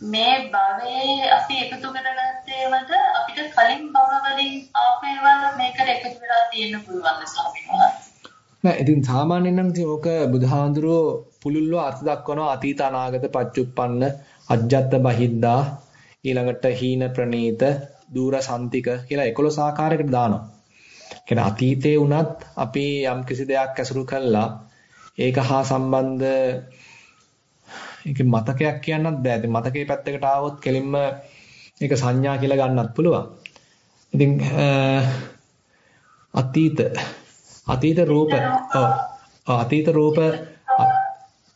මේ භවයේ අපි එකතු කරගත්තේවද අපිට කලින් භව වලින් ආපේවල් මේකට එකතු වෙලා තියෙන්න පුළුවන් ස්වාමීන් වහන්සේ? නෑ ඉතින් සාමාන්‍යයෙන් නම් ඉතින් ඕක බුදුහාඳුරෝ පුළුල්ව අර්ථ දක්වනවා අතීත අනාගත පච්චුප්පන්න අජ්ජත් බහිද්දා ඊළඟට හීන ප්‍රනීත දූර සම්තික කියලා 11 ආකාරයකට දානවා. කියන්නේ අතීතේ වුණත් අපි යම් කිසි දෙයක් ඇසුරු කළා ඒක හා සම්බන්ධ ඒක මතකයක් කියන්නත් බෑ. ඉතින් මතකයේ පැත්තකට ආවොත් කෙලින්ම ඒක සංඥා කියලා ගන්නත් පුළුවන්. ඉතින් අතීත අතීත රූප ඔව් අතීත රූප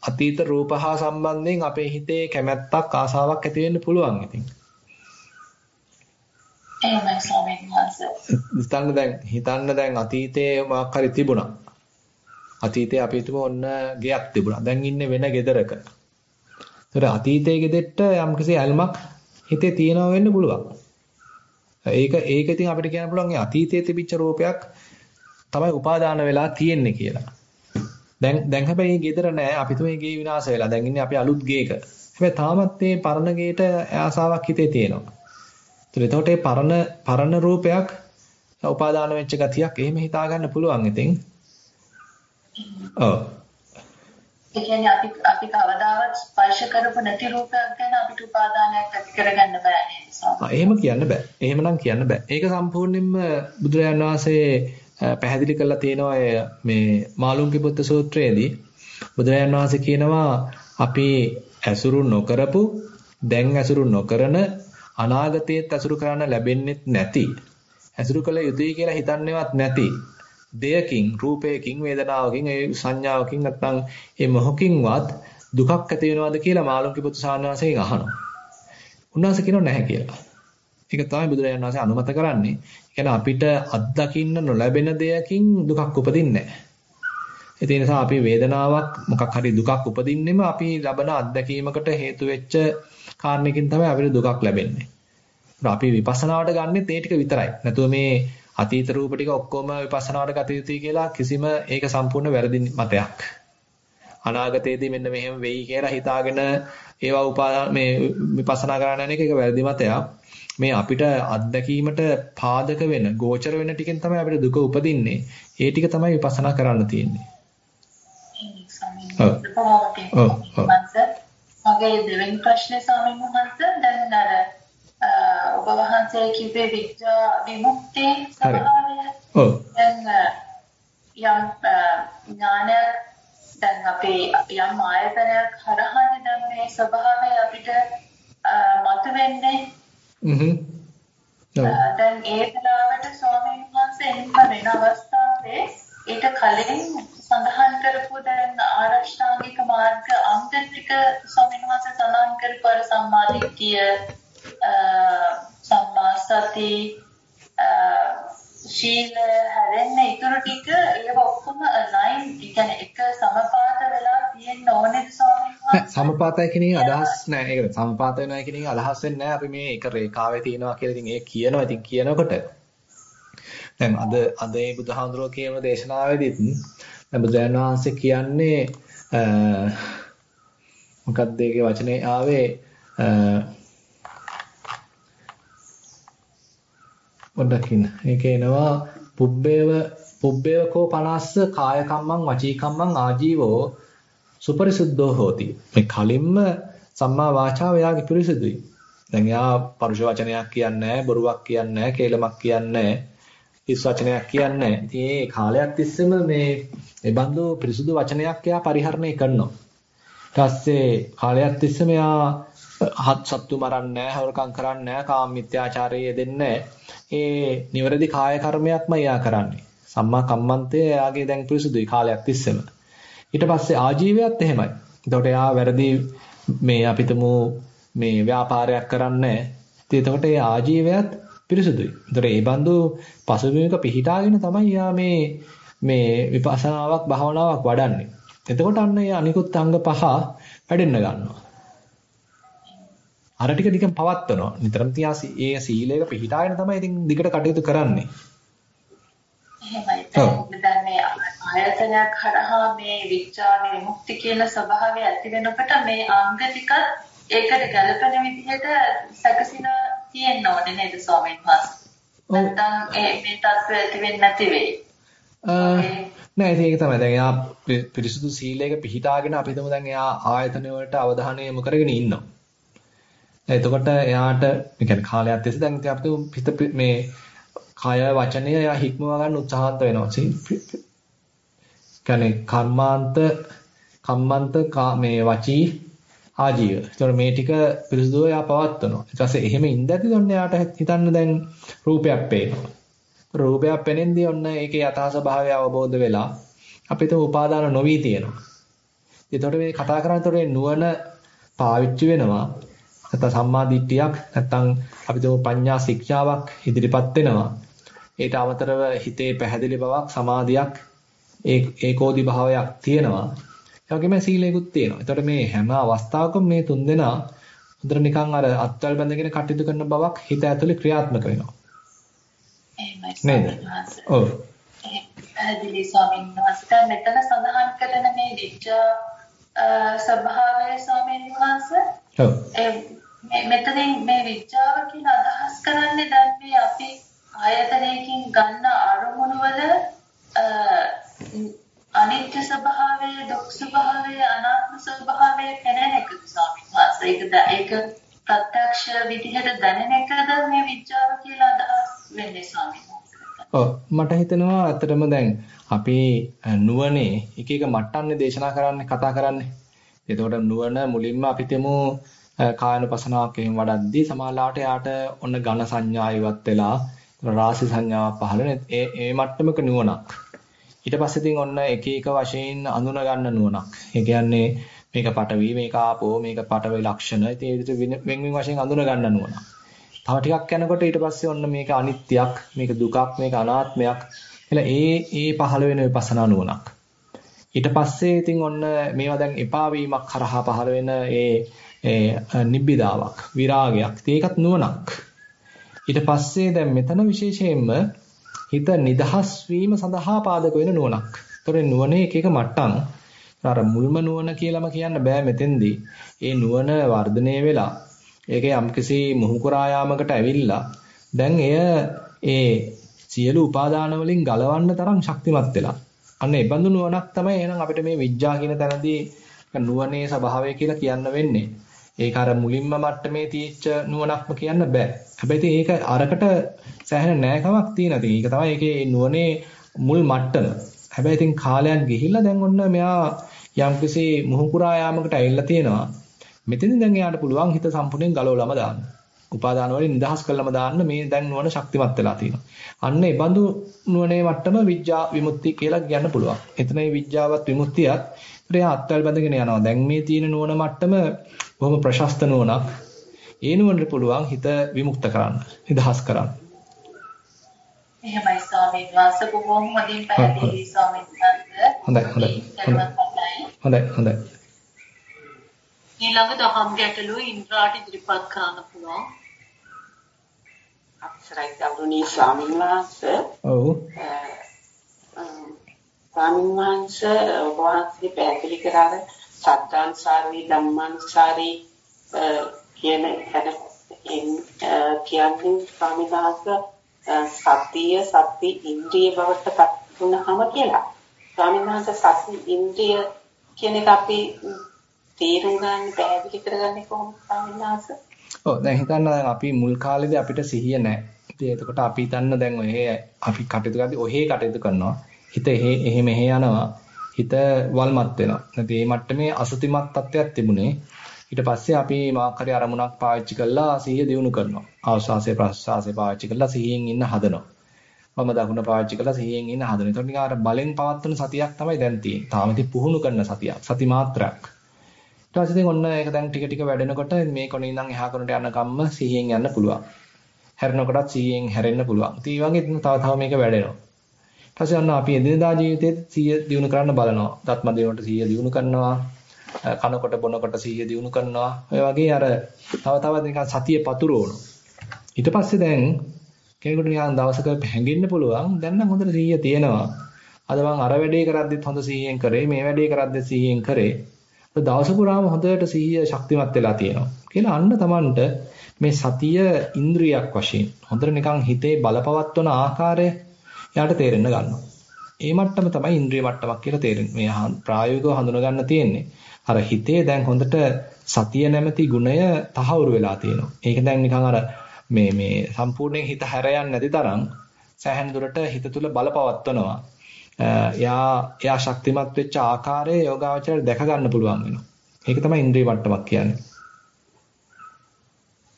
අතීත රූප හා සම්බන්ධයෙන් අපේ හිතේ කැමැත්තක් ආසාවක් ඇති වෙන්න පුළුවන් ඉතින්. එහෙමයි ස්වාමීන් වහන්සේ. හිතන්න දැන් හිතන්න දැන් අතීතයේ මොකක් හරි තිබුණා. අතීතයේ අපි හිතමු ඔන්න ගෙයක් තිබුණා. දැන් ඉන්නේ වෙන ගෙදරක. ඒතර අතීතයේ ගෙදෙට්ට යම්කිසි ඇල්මක් හිතේ තියෙනවා වෙන්න පුළුවන්. ඒක ඒක ඉතින් අපිට කියන්න පුළුවන් ඒ අතීතයේ තිබිච්ච රූපයක් තමයි උපාදාන වෙලා තියෙන්නේ කියලා. දැන් දැන් හැබැයි මේ ගෙදර නෑ අපි තුමේ ගේ විනාශ වෙලා. දැන් ඉන්නේ අපි අලුත් ගේක. හැබැයි තාමත් මේ පරණ ගේට ආසාවක් හිතේ තියෙනවා. එතකොට ඒ පරණ පරණ රූපයක් උපාදාන වෙච්ච ගතියක් එහෙම හිතා ගන්න පුළුවන් ඉතින්. ඔව්. ඒ කියන්නේ අපි අපි කවදාවත් ස්පර්ශ කරපු නැති රූපයක් ගැන අපිට උපාදානයක් ඇති කරගන්න බෑ නේද? එහෙම කියන්න බෑ. එහෙමනම් කියන්න බෑ. ඒක සම්පූර්ණයෙන්ම බුදුරජාණන් වහන්සේ පැහැදිලි කරලා තියෙනවා මේ මාළුන්ගේ පුත්ත සූත්‍රයේදී බුදුරජාණන් වහන්සේ කියනවා අපි ඇසුරු නොකරපු දැන් ඇසුරු නොකරන අනාගතයේත් ඇසුරු කරන්න ලැබෙන්නෙත් නැති ඇසුරු කළ යුතුයි කියලා හිතන්නේවත් නැති දෙයකින් රූපයකින් වේදනාවකින් ඒ සංඥාවකින් නැත්නම් ඒ මොහොකින්වත් දුකක් ඇති වෙනවද කියලා මාළුන්ගේ පුතු සාන්නාසයෙන් අහනවා. උන්වහන්සේ කියනවා නැහැ කියලා. ඒක තමයි බුදුරජාණන් වහන්සේ අනුමත කරන්නේ. ඒ අපිට අත්දකින්න නොලැබෙන දෙයකින් දුකක් උපදින්නේ නැහැ. ඒ නිසා අපි වේදනාවක් මොකක් හරි දුකක් උපදින්නෙම අපි ලබන අත්දැකීමකට හේතු වෙච්ච කාරණයකින් තමයි අපිට දුකක් ලැබෙන්නේ. අපි විපස්සනාවට ගන්නෙත් ඒ ටික විතරයි. නැතුව මේ අතීත රූප ටික ඔක්කොම විපස්සනාවට ගත යුතුයි කියලා කිසිම ඒක සම්පූර්ණ වැරදි මතයක්. අනාගතයේදී මෙන්න මෙහෙම වෙයි කියලා හිතාගෙන ඒවා උපා මේ විපස්සනා කරන්න යන එක ඒක වැරදි මතයක්. මේ අපිට අත්දැකීමට පාදක වෙන, ගෝචර වෙන ටිකෙන් තමයි අපිට දුක උපදින්නේ. ඒ ටික තමයි විපස්සනා කරන්න තියෙන්නේ. ඔව්. ඔව්. මගේ දෙවෙනි ප්‍රශ්නේ ස්වාමීන් වහන්සේ දැන් අර ඔබ වහන්සේ කිව්වේ විද්‍යා විමුක්ති ස්වභාවය. ඔව්. දැන් යම් ඥානයක් දැන් අපේ යම් ආයතනයක් හරහානේ දැන් මේ ස්වභාවය අපිට මතුවෙන්නේ. හ්ම්. දැන් ඒ වෙලාවට ස්වාමීන් වහන්සේ එන්න වෙන අවස්ථාවේ ඊට කලින් සඳහන් කරපු දැන් ආරෂ්ඨාංගික මාර්ග අංග ටික ස්වාමීන් වහන්සේ සඳහන් කරපු අර සම්මාදිට්ඨිය සම්මා සති ශීල හැරෙන්න ඊටු ටික ඒව ඔක්කොම අලයින් කියන්නේ එක සමපාත වෙලා තියෙන්න ඕනේ ස්වාමීන් වහන්සේ. සමපාතයි කියන එක අදහස් නෑ. ඒක සමපාත වෙනවා කියන එක අදහස් වෙන්නේ නෑ. අපි මේ එක රේඛාවේ තියෙනවා කියලා ඉතින් ඒක කියනවා. ඉතින් කියනකොට දැන් අද අද මේ බුදුහාඳුරෝ කියන දේශනාවේදීත් දැන් බුදුරජාණන් වහන්සේ කියන්නේ මොකක්ද ඒකේ වචනේ ආවේ පොඩ්ඩක් ඉන්න. ඒකේ එනවා පුබ්බේව පුබ්බේවකෝ 50 කාය කම්මං වචී කම්මං ආජීවෝ සුපරිසුද්ධෝ හෝති. මේ කලින්ම සම්මා වාචාව එයාගේ පිරිසුදුයි. දැන් එයා පරුෂ වචනයක් කියන්නේ බොරුවක් කියන්නේ කේලමක් කියන්නේ හිස් වචනයක් කියන්නේ ඉතින් ඒ කාලයක් තිස්සෙම මේ ඒ බඳු පිරිසුදු වචනයක් එයා පරිහරණය කරනවා. ඊට පස්සේ කාලයක් තිස්සෙම එයා හත් සත්තු මරන්නේ නැහැ, හොරකම් කරන්නේ නැහැ, කාම මිත්‍යාචාරයේ යෙදෙන්නේ ඒ නිවැරදි කාය කර්මයක්ම එයා කරන්නේ. සම්මා කම්මන්තය එයාගේ දැන් පිරිසුදුයි කාලයක් තිස්සෙම. ඊට පස්සේ ආජීවයත් එහෙමයි. එතකොට එයා වැරදි මේ අපිටම මේ ව්‍යාපාරයක් කරන්නේ නැහැ. එතකොට ඒ ආජීවයත් පිරිසුදුයි. එතකොට ඒ බඳු පසුබිමක පිහිටාගෙන තමයි යා මේ මේ විපස්සනාවක් භාවනාවක් වඩන්නේ. එතකොට අන්න ඒ අනිකුත් අංග පහ වැඩෙන්න ගන්නවා. අර ටික නිකන් පවත්වනවා. නිතරම තියා ඒ සීලයක පිහිටාගෙන තමයි ඉතින් දිගට කටයුතු කරන්නේ. එහෙමයි. දැන් මේ ආයතනයක් හරහා මේ විචා විමුක්ති කියන ස්වභාවය ඇති වෙනකොට මේ අංග ටිකත් ඒකට ගැළපෙන විදිහට සැකසিনা තියෙන්න ඕනේ නේද ස්වාමීන් වහන්සේ? නැත්නම් ඒ මේ තත්ත්වය ඇති වෙන්නේ නැති වෙයි. නෑ ඒක තමයි. දැන් එයා පිරිසුදු සීලයක පිහිටාගෙන අපි හිතමු දැන් එයා ආයතන වලට අවධානය යොමු කරගෙන ඉන්නවා. එතකොට එයාට يعني කාලයක් තිස්සේ දැන් අපිට හිත මේ කය වචනය එයා හික්මව ගන්න උත්සාහන්ත වෙනවා. කියන්නේ කර්මාන්ත කම්මන්ත මේ වචී ආජීව. ඒතකොට මේ ටික පිරිසුදුව එයා පවත්වනවා. ඊට පස්සේ එහෙම ඉඳද්දි ඔන්න එයාට හිතන්න දැන් රූපයක් පේනවා. රූපයක් පෙනෙන්දී ඔන්න ඒකේ යථා ස්වභාවය අවබෝධ වෙලා අපිට උපාදාන නොවි තියෙනවා. එතකොට මේ කතා කරන්නේ නුවණ පාවිච්චි වෙනවා. නැත්නම් සම්මා දිට්ඨියක් නැත්නම් අපි තුමු ප්‍රඥා ශික්ෂාවක් ඉදිරිපත් වෙනවා. ඊට අමතරව හිතේ පැහැදිලි බවක් සමාධියක් ඒකෝදි භාවයක් තියෙනවා. ඒ වගේම සීලයකුත් තියෙනවා. එතකොට මේ හැම අවස්ථාවකම මේ තුන්දෙනා හොඳට නිකන් අර අත්වල බැඳගෙන කටයුතු කරන බවක් හිත ඇතුලේ ක්‍රියාත්මක වෙනවා. නේද? ඔව්. පැහැදිලි ස්වාමීන් වහන්සේ මෙතන සඳහන් කරන මේ විචා ස්වභාවය ස්වාමීන් වහන්සේ ඔව්. මෙතනින් මේ විචාව කියන අදහස් කරන්නේ දැන් මේ අපි ආයතනයකින් ගන්න අරමුණු වල අනිත්‍ය ස්වභාවය, දුක් ස්වභාවය, අනාත්ම ස්වභාවය පෙනෙන එක ස්වාමීන් වහන්සේ. ඒක ඒක ප්‍රත්‍යක්ෂ විදිහට දැනෙන එකද මේ විචාර කියලා අදහස් වෙන්නේ ස්වාමීන් වහන්සේ. ඔව් මට හිතෙනවා ඇත්තටම දැන් අපි නුවණේ එක එක මට්ටම්නේ දේශනා කරන්නේ කතා කරන්නේ. එතකොට නුවණ මුලින්ම අපි තෙමු කායනුපසනාවක් එහෙම වඩද්දී සමාලාවට යාට ඔන්න ඝන සංඥා ඉවත් වෙලා රාශි සංඥාවක් පහළ වෙන ඒ ඒ මට්ටමක නුවණක්. ඊට පස්සේ ඉතින් ඔන්න එක එක වශයෙන් අඳුන ගන්න නුවණක්. ඒ කියන්නේ මේක පටවි, මේක ආපෝ, මේක පටවේ ලක්ෂණ. ඉතින් ඒ විදිහට වෙන වෙන වශයෙන් අඳුන ගන්න නුවණක්. තව ටිකක් යනකොට ඊට පස්සේ ඔන්න මේක අනිත්‍යක්, මේක දුකක්, මේක අනාත්මයක්. එල ඒ ඒ පහළ වෙන විපස්සනා නුවණක්. ඊට පස්සේ ඉතින් ඔන්න මේවා දැන් එපා වීමක් කරහා පහළ වෙන ඒ නිබ්බිදාවක්, විරාගයක්. ඒකත් නුවණක්. ඊට පස්සේ දැන් මෙතන විශේෂයෙන්ම හිත නිදහස් වීම සඳහා පාදක වෙන නුවණක්. ඒතොර නුවණේ එක එක මට්ටම් අර මුල්ම නුවණ කියලාම කියන්න බෑ මෙතෙන්දී. ඒ නුවණ වර්ධනය වෙලා ඒකේ යම්කිසි මුහුකුරා යාමකට ඇවිල්ලා දැන් එය ඒ සියලු උපාදාන වලින් ගලවන්න තරම් ශක්තිමත් වෙලා. අන්න ඒ බඳු නුවණක් තමයි එහෙනම් අපිට මේ විඥා කියන තැනදී නුවණේ ස්වභාවය කියලා කියන්න වෙන්නේ. ඒක අර මුලින්ම මට්ටමේ තියෙච්ච නුවණක්ම කියන්න බෑ. හැබැයි ඒක අරකට සෑහෙන නෑකමක් තියෙනවා. ඉතින් ඒක තමයි ඒකේ නුවණේ මුල් මට්ටම. හැබැයි ඉතින් කාලයක් ගිහිල්ලා දැන් ඔන්න මෙයා යම්කිසි මුහුකුරා යාමකට ඇවිල්ලා තියෙනවා. මෙතෙන් දැන් එයාට පුළුවන් හිත සම්පූර්ණයෙන් ගලවලම දාන්න. උපාදාන වලින් නිදහස් කළම දාන්න මේ දැන් නුවණ ශක්තිමත් වෙලා තියෙනවා. අන්න ඒ බඳු නුවණේ මට්ටම විඥා විමුක්ති කියලා කියන්න පුළුවන්. එතන මේ විඥාවත් විමුක්තියත් ඒත් අත්වල බඳගෙන යනවා. දැන් මේ තියෙන නුවණ මට්ටම බොහොම ප්‍රශස්ත නුවණක්. ඒ නුවණට පුළුවන් හිත විමුක්ත කරන්න, නිදහස් කරන්න. එහෙමයි ස්වාමීන් වහන්සේ බොහොම හොඳින් පැහැදිලි ස්වාමීන් වහන්සේ. හොඳයි හොඳයි. හොඳයි හොඳයි. ඊළඟ දහම් ගැටලුව ඉන්ද්‍රාට ඉදිරිපත් කරන්න පුළුවන්. අපසරයි ගෞරවනීය ස්වාමීන් වහන්සේ. ඔව්. ස්වාමීන් වහන්සේ ඔබ වහන්සේ පැහැදිලි කරාද සත්‍යාන්සාරී ධම්මාන්සාරී කියන හැන කියන්නේ ස්වාමීන් වහන්සේ සතිය සති ඉන්ද්‍රිය බවට පත් වුණාම කියලා. ස්වාමීන් වහන්සේ සති ඉන්ද්‍රිය කියන එක අපි තේරුම් ගන්න පැහැදිලි කරගන්නේ කොහොමද ස්වාමීන් වහන්සේ? ඔව් දැන් හිතන්න දැන් අපි මුල් කාලේදී අපිට සිහිය නැහැ. ඉතින් එතකොට අපි හිතන්න දැන් ඔය අපි කටයුතු කරද්දී ඔහේ කටයුතු කරනවා. හිත එහෙ එහෙ මෙහෙ යනවා. හිත වල්මත් වෙනවා. නැත්නම් මේ මට්ටමේ අසතිමත් තත්ත්වයක් තිබුණේ. ඊට පස්සේ අපි මාකරේ අරමුණක් පාවිච්චි කරලා සිහිය දියුණු කරනවා. ආස්වාසය ප්‍රස්වාසය පාවිච්චි කරලා සිහියෙන් ඉන්න හදනවා. වම දකුණ පාවිච්චි කරලා සිහියෙන් ඉන්න හදනවා. ඒතකොට නිකන් අර බලෙන් පවත්වන සතියක් තමයි දැන් තියෙන්නේ. තාම ඉතින් පුහුණු කරන සතියක්. සති මාත්‍රයක්. ඊට පස්සේ ඉතින් ඔන්න ඒක දැන් ටික ටික වැඩෙනකොට මේ කොනේ ඉඳන් එහා කොනට යන කම්ම සිහියෙන් යන්න පුළුවන්. හැරෙනකොටත් සිහියෙන් හැරෙන්න පුළුවන්. ඉතින් මේ වගේ තව තව මේක වැඩෙනවා. ඊට පස්සේ ඔන්න අපි එදිනදා ජීවිතයේ සිහිය දියුණු කරන්න බලනවා. දත්ම දිනුවට සිහිය දියුණු කරනවා. කනකොට බොනකොට සිහිය දියුණු කරනවා. ඔය වගේ අර තව තවත් නිකන් සතිය පතුරවනවා. ඊට පස්සේ දැන් කෙනෙකුට නිකන් දවසක හැංගෙන්න පුළුවන්. දැන් නම් හොඳට සිහිය තියෙනවා. අද මම අර වැඩේ කරද්දිත් හොඳ සිහියෙන් කරේ. මේ වැඩේ කරද්දිත් සිහියෙන් කරේ. දවස පුරාම හොඳට සිහිය ශක්තිමත් වෙලා තියෙනවා. කියලා අන්න Tamanට මේ සතිය ඉන්ද්‍රියක් වශයෙන් හොඳට නිකන් හිතේ බලපවත්වන ආකාරය යාට තේරෙන්න ගන්නවා. ඒ මට්ටම තමයි ඉන්ද්‍රිය මට්ටමක් කියලා තේරෙන්නේ. මේ ප්‍රායෝගිකව හඳුන ගන්න තියෙන්නේ. අර හිතේ දැන් හොඳට සතිය නැමැති ගුණය තහවුරු වෙලා තියෙනවා. ඒක දැන් නිකන් අර මේ මේ සම්පූර්ණයෙන් හිත හැර නැති තරම් සෑහෙන දුරට හිත තුල බලපවත්වනවා. එයා එයා ශක්තිමත් වෙච්ච ආකාරය යෝගාවචරයට දැක ගන්න පුළුවන් වෙනවා. ඒක තමයි ඉන්ද්‍රිය මට්ටමක් කියන්නේ.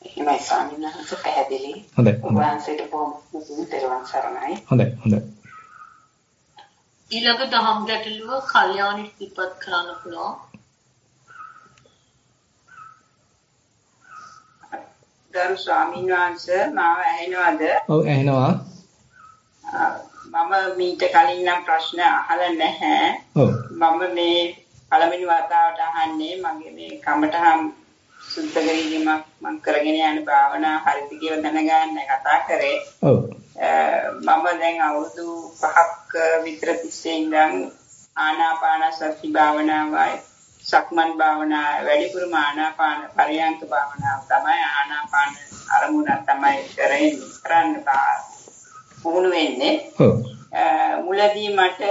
එහෙමයි ස්වාමීන් වහන්සේ පැහැදිලි. හොඳයි. වහන්සේට බොහොම මුදුන් සරණයි. හොඳයි හොඳයි. ඊළඟ දහම් ගැටලුව කල්යාණිට ඉපත් කරන්න පුළුවන්. ගරු ස්වාමීන් වහන්සේ මාව ඇහෙනවද? ඔව් ඇහෙනවා. මම මීට කලින් නම් ප්‍රශ්න අහලා නැහැ. ඔව්. මම මේ පළවෙනි වතාවට අහන්නේ මගේ මේ කමටහම් සුද්ධ කිරීමක් මම කරගෙන යන භාවනා හරිද කියලා දැනගන්න කතා කරේ. ඔව්. මම දැන් අවුරුදු 5ක් විතර තිස්සේ ඉඳන් ආනාපාන සති භාවනාවයි සක්මන් භාවනාව වැඩිපුරම ආනාපාන පරියන්ක භාවනාව තමයි ආනාපාන අරමුණ තමයි කරන්නේ කරන්න පුහුණු වෙන්නේ. ඔව්. මුලදී මට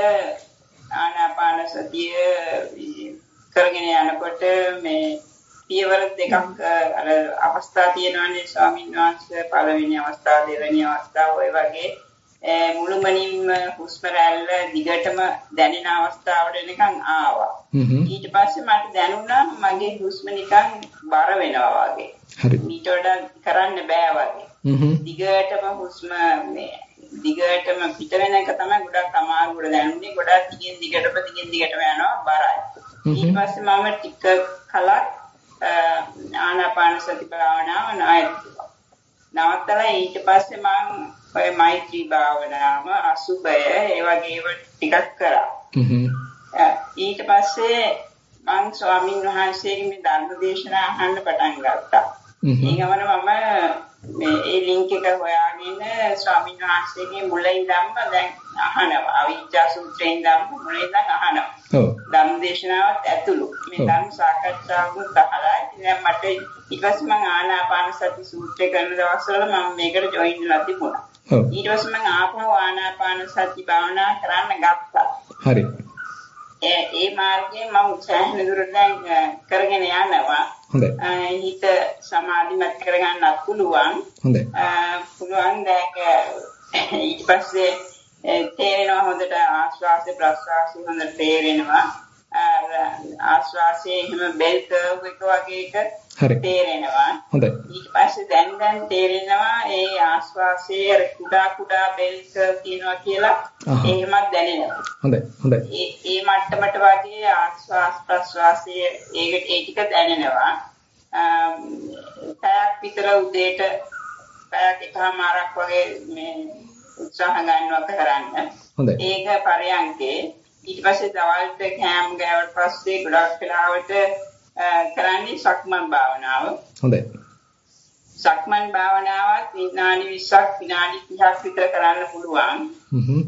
ආනාපාන සතිය කරගෙන යනකොට මේ පියවර දෙකක් අර අවස්ථා තියෙනවානේ ස්වාමීන් වහන්සේ පළවෙනි අවස්ථාව දෙවෙනි අවස්ථාව ඔය වගේ මුළුමනින්ම හුස්ම රැල්ල දිගටම දැනෙන අවස්ථාවට එනකන් ආවා. ඊට පස්සේ මට දැනුණා මගේ හුස්ම නිකන් බර වෙනවා වගේ. හරි. ඊට වඩා කරන්න බෑ වගේ. දිගටම හුස්ම මේ දිගටම පිට වෙන එක තමයි ගොඩක් අමාරුවට දැනුනේ. ගොඩක් දිගින් දිගටම දිගින් දිගටම යනවා බරයි. ඊට පස්සේ මම ටික කලක් ආනාපාන සති භාවනාව. නවත්තලා ඊට පස්සේ මම ඔය මෛත්‍රී භාවනාව අසුබය ඒ වගේ ඒවා ටිකක් කරා. ඊට පස්සේ මං ස්වාමින් වහන්සේගේ මේ ධර්ම දේශනා අහන්න පටන් ගත්තා. ඒ ගමන මම මේ ඒ ලින්ක් එක හොයාගෙන ස්වාමින් වහන්සේගේ මුල ඉඳන්ම දැන් අහනවා. අවිජ්ජා සූත්‍රයෙන් ඉඳන් මුල ඉඳන් අහනවා. ඔව්. ධර්ම දේශනාවත් ඇතුළු. මේ ධර්ම සාකච්ඡාවකුත් අහලා ඉතින් මට ඊට පස්සේ මම ආනාපාන සති සූත්‍රය කරන දවස්වල මම මේකට ජොයින් වෙලා තිබුණා. ඔව්. ඊට පස්සේ මම ආපහු ආනාපාන සති භාවනා කරන්න ගත්තා. හරි. ඒ මාර්ගයෙන් මම සෑහෙන දුරට දැන් කරගෙන යනවා. හොඳයි. හිත සමාධිමත් කරගන්නත් පුළුවන්. හොඳයි. පුළුවන් දැන් ඊට පස්සේ තේරෙනවා හොඳට ආශ්වාසය ප්‍රශ්වාසය හොඳට තේරෙනවා. ආශ්වාසයේ එහෙම බෙල් කර්ව් එක වගේ එක. තේරෙනවා. හොඳයි. ඊට පස්සේ දැන් දැන් තේරෙනවා ඒ ආශ්වාසයේ අර කුඩා කුඩා බෙල් කර්ව් තියෙනවා කියලා එහෙමත් දැනෙනවා. හොඳයි. හොඳයි. ඒ මට්ටමට වගේ ආශ්වාස ප්‍රශ්වාසයේ ඒක ඒ ටික දැනෙනවා. පැයක් විතර උදේට පැයක් එකමාරක් වගේ මේ උත්සාහ ගන්නවා කරන්න. හොඳයි. ඒක පරයන්කේ ඊට පස්සේ දවල්ට කෑම් ගෑවට පස්සේ ගොඩක් වෙලාවට කරන්නේ සක්මන් භාවනාව. හොඳයි. සක්මන් භාවනාවත් විනාඩි 20ක් විනාඩි 30ක් විතර කරන්න පුළුවන්. හ්ම්.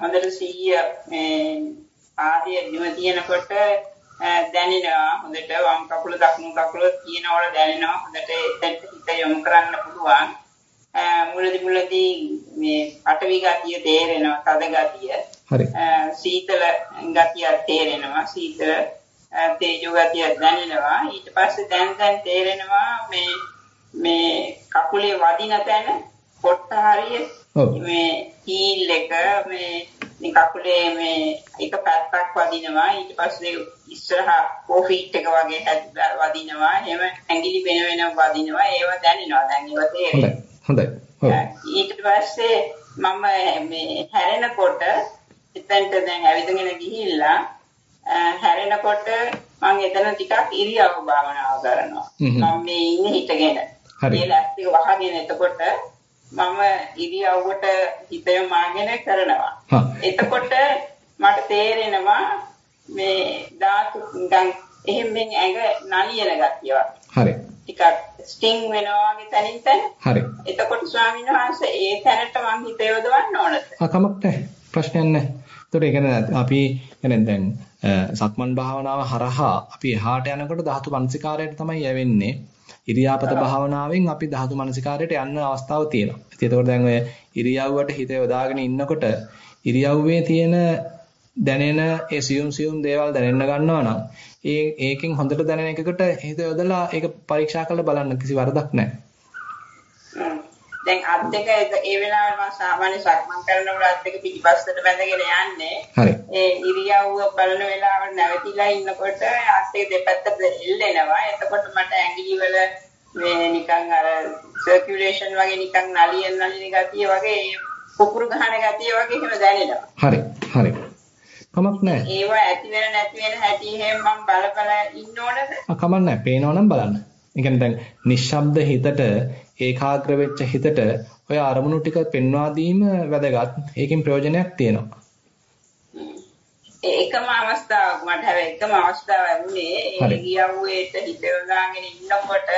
හොඳට සිහිය මේ ආදී දිම තියෙනකොට දැනෙනවා හොඳට වම් කකුල දකුණු කකුල තියෙනවල දැනෙනවා හොඳට එතෙන්ට හිත යොමු කරන්න පුළුවන්. මුලදී මුලදී මේ අටවි ගතිය තේරෙනවා තද ගතිය. හරි. සීතල ගතිය තේරෙනවා සීතල තේජෝ ගතිය දැනෙනවා. ඊට පස්සේ දැන් දැන් තේරෙනවා මේ මේ කකුලේ වදින තැන පොට්ට හරිය මේ හීල් එක මේ මේ කකුලේ මේ එක පැත්තක් වදිනවා. ඊට පස්සේ ඉස්සරහා කොෆීට් එක වගේ වදිනවා. එහෙම ඇඟිලි වෙන වෙනම වදිනවා. ඒව දැනෙනවා. දැන් ඒව තේරෙනවා හොඳයි ඊට පස්සේ මම මේ හැරෙනකොට එතනට දැන් ඇවිදගෙන ගිහිල්ලා හැරෙනකොට මම එතන ටිකක් ඉරියව් භාවනාව කරනවා. මම මේ ඉන්නේ හිටගෙන. හරි. ඒ ලැස්තික වහගෙන එතකොට මම ඉරියව්වට හිත යොමාගෙන කරනවා. එතකොට මට තේරෙනවා මේ ධාතු නිකන් එහෙම්ෙන් ඇඟ නලියන ගතිය හරි. ටිකක් ස්ටිං වෙනවා වගේ තනින් තන. හරි. එතකොට ස්වාමීන් වහන්සේ ඒ තැනට මම හිත යොදවන්න ඕනද? ආ කමක් නැහැ. ප්‍රශ්නයක් නැහැ. ඒතකොට ඒ කියන්නේ අපි කියන්නේ දැන් සක්මන් භාවනාව හරහා අපි එහාට යනකොට ධාතු මනසිකාරයට තමයි යවෙන්නේ. ඉරියාපත භාවනාවෙන් අපි ධාතු මනසිකාරයට යන්න අවස්ථාව තියෙනවා. ඉතින් ඒතකොට දැන් ඔය ඉරියව්වට හිත යොදාගෙන ඉන්නකොට ඉරියව්වේ තියෙන දැනෙන ඒ සියුම් සියුම් දේවල් දැනෙන්න ගන්නවා නම් ඒ ඒකෙන් හොඳට දැනෙන එකකට හිත යොදලා ඒක පරීක්ෂා කරලා බලන්න කිසි වරදක් නැහැ. දැන් අත් දෙක ඒ වෙලාවට මම සාමාන්‍ය සක්මන් කරනකොට අත් දෙක පිටිපස්සට බැඳගෙන යන්නේ. හරි. ඒ ඉරියව්ව බලන වෙලාවට නැවතිලා ඉන්නකොට අත් දෙක දෙපැත්තට එල්ලෙනවා. එතකොට මට ඇඟිලි වල මේ නිකන් අර සර්කියුලේෂන් වගේ නිකන් නලියන නලින ගතිය වගේ කුකුරු ගහන ගතිය වගේ එහෙම දැනෙනවා. හරි. හරි. කමක් නැහැ. ඒවා ඇති වෙන නැති වෙන හැටි එහෙම මම බල බල ඉන්න ඕනද? ආ කමක් නැහැ. පේනවනම් බලන්න. ඒ කියන්නේ දැන් නිශ්ශබ්ද හිතට ඒකාග්‍ර වෙච්ච හිතට ඔය අරමුණු ටික පෙන්වා දීම වැදගත්. ඒකෙන් ප්‍රයෝජනයක් තියෙනවා. ඒකම අවස්ථාවක් මට හැබැයි එකම අවස්ථාවක් වුණේ ඒ ගියව්වේට හිත යොදාගෙන ඉන්නකොට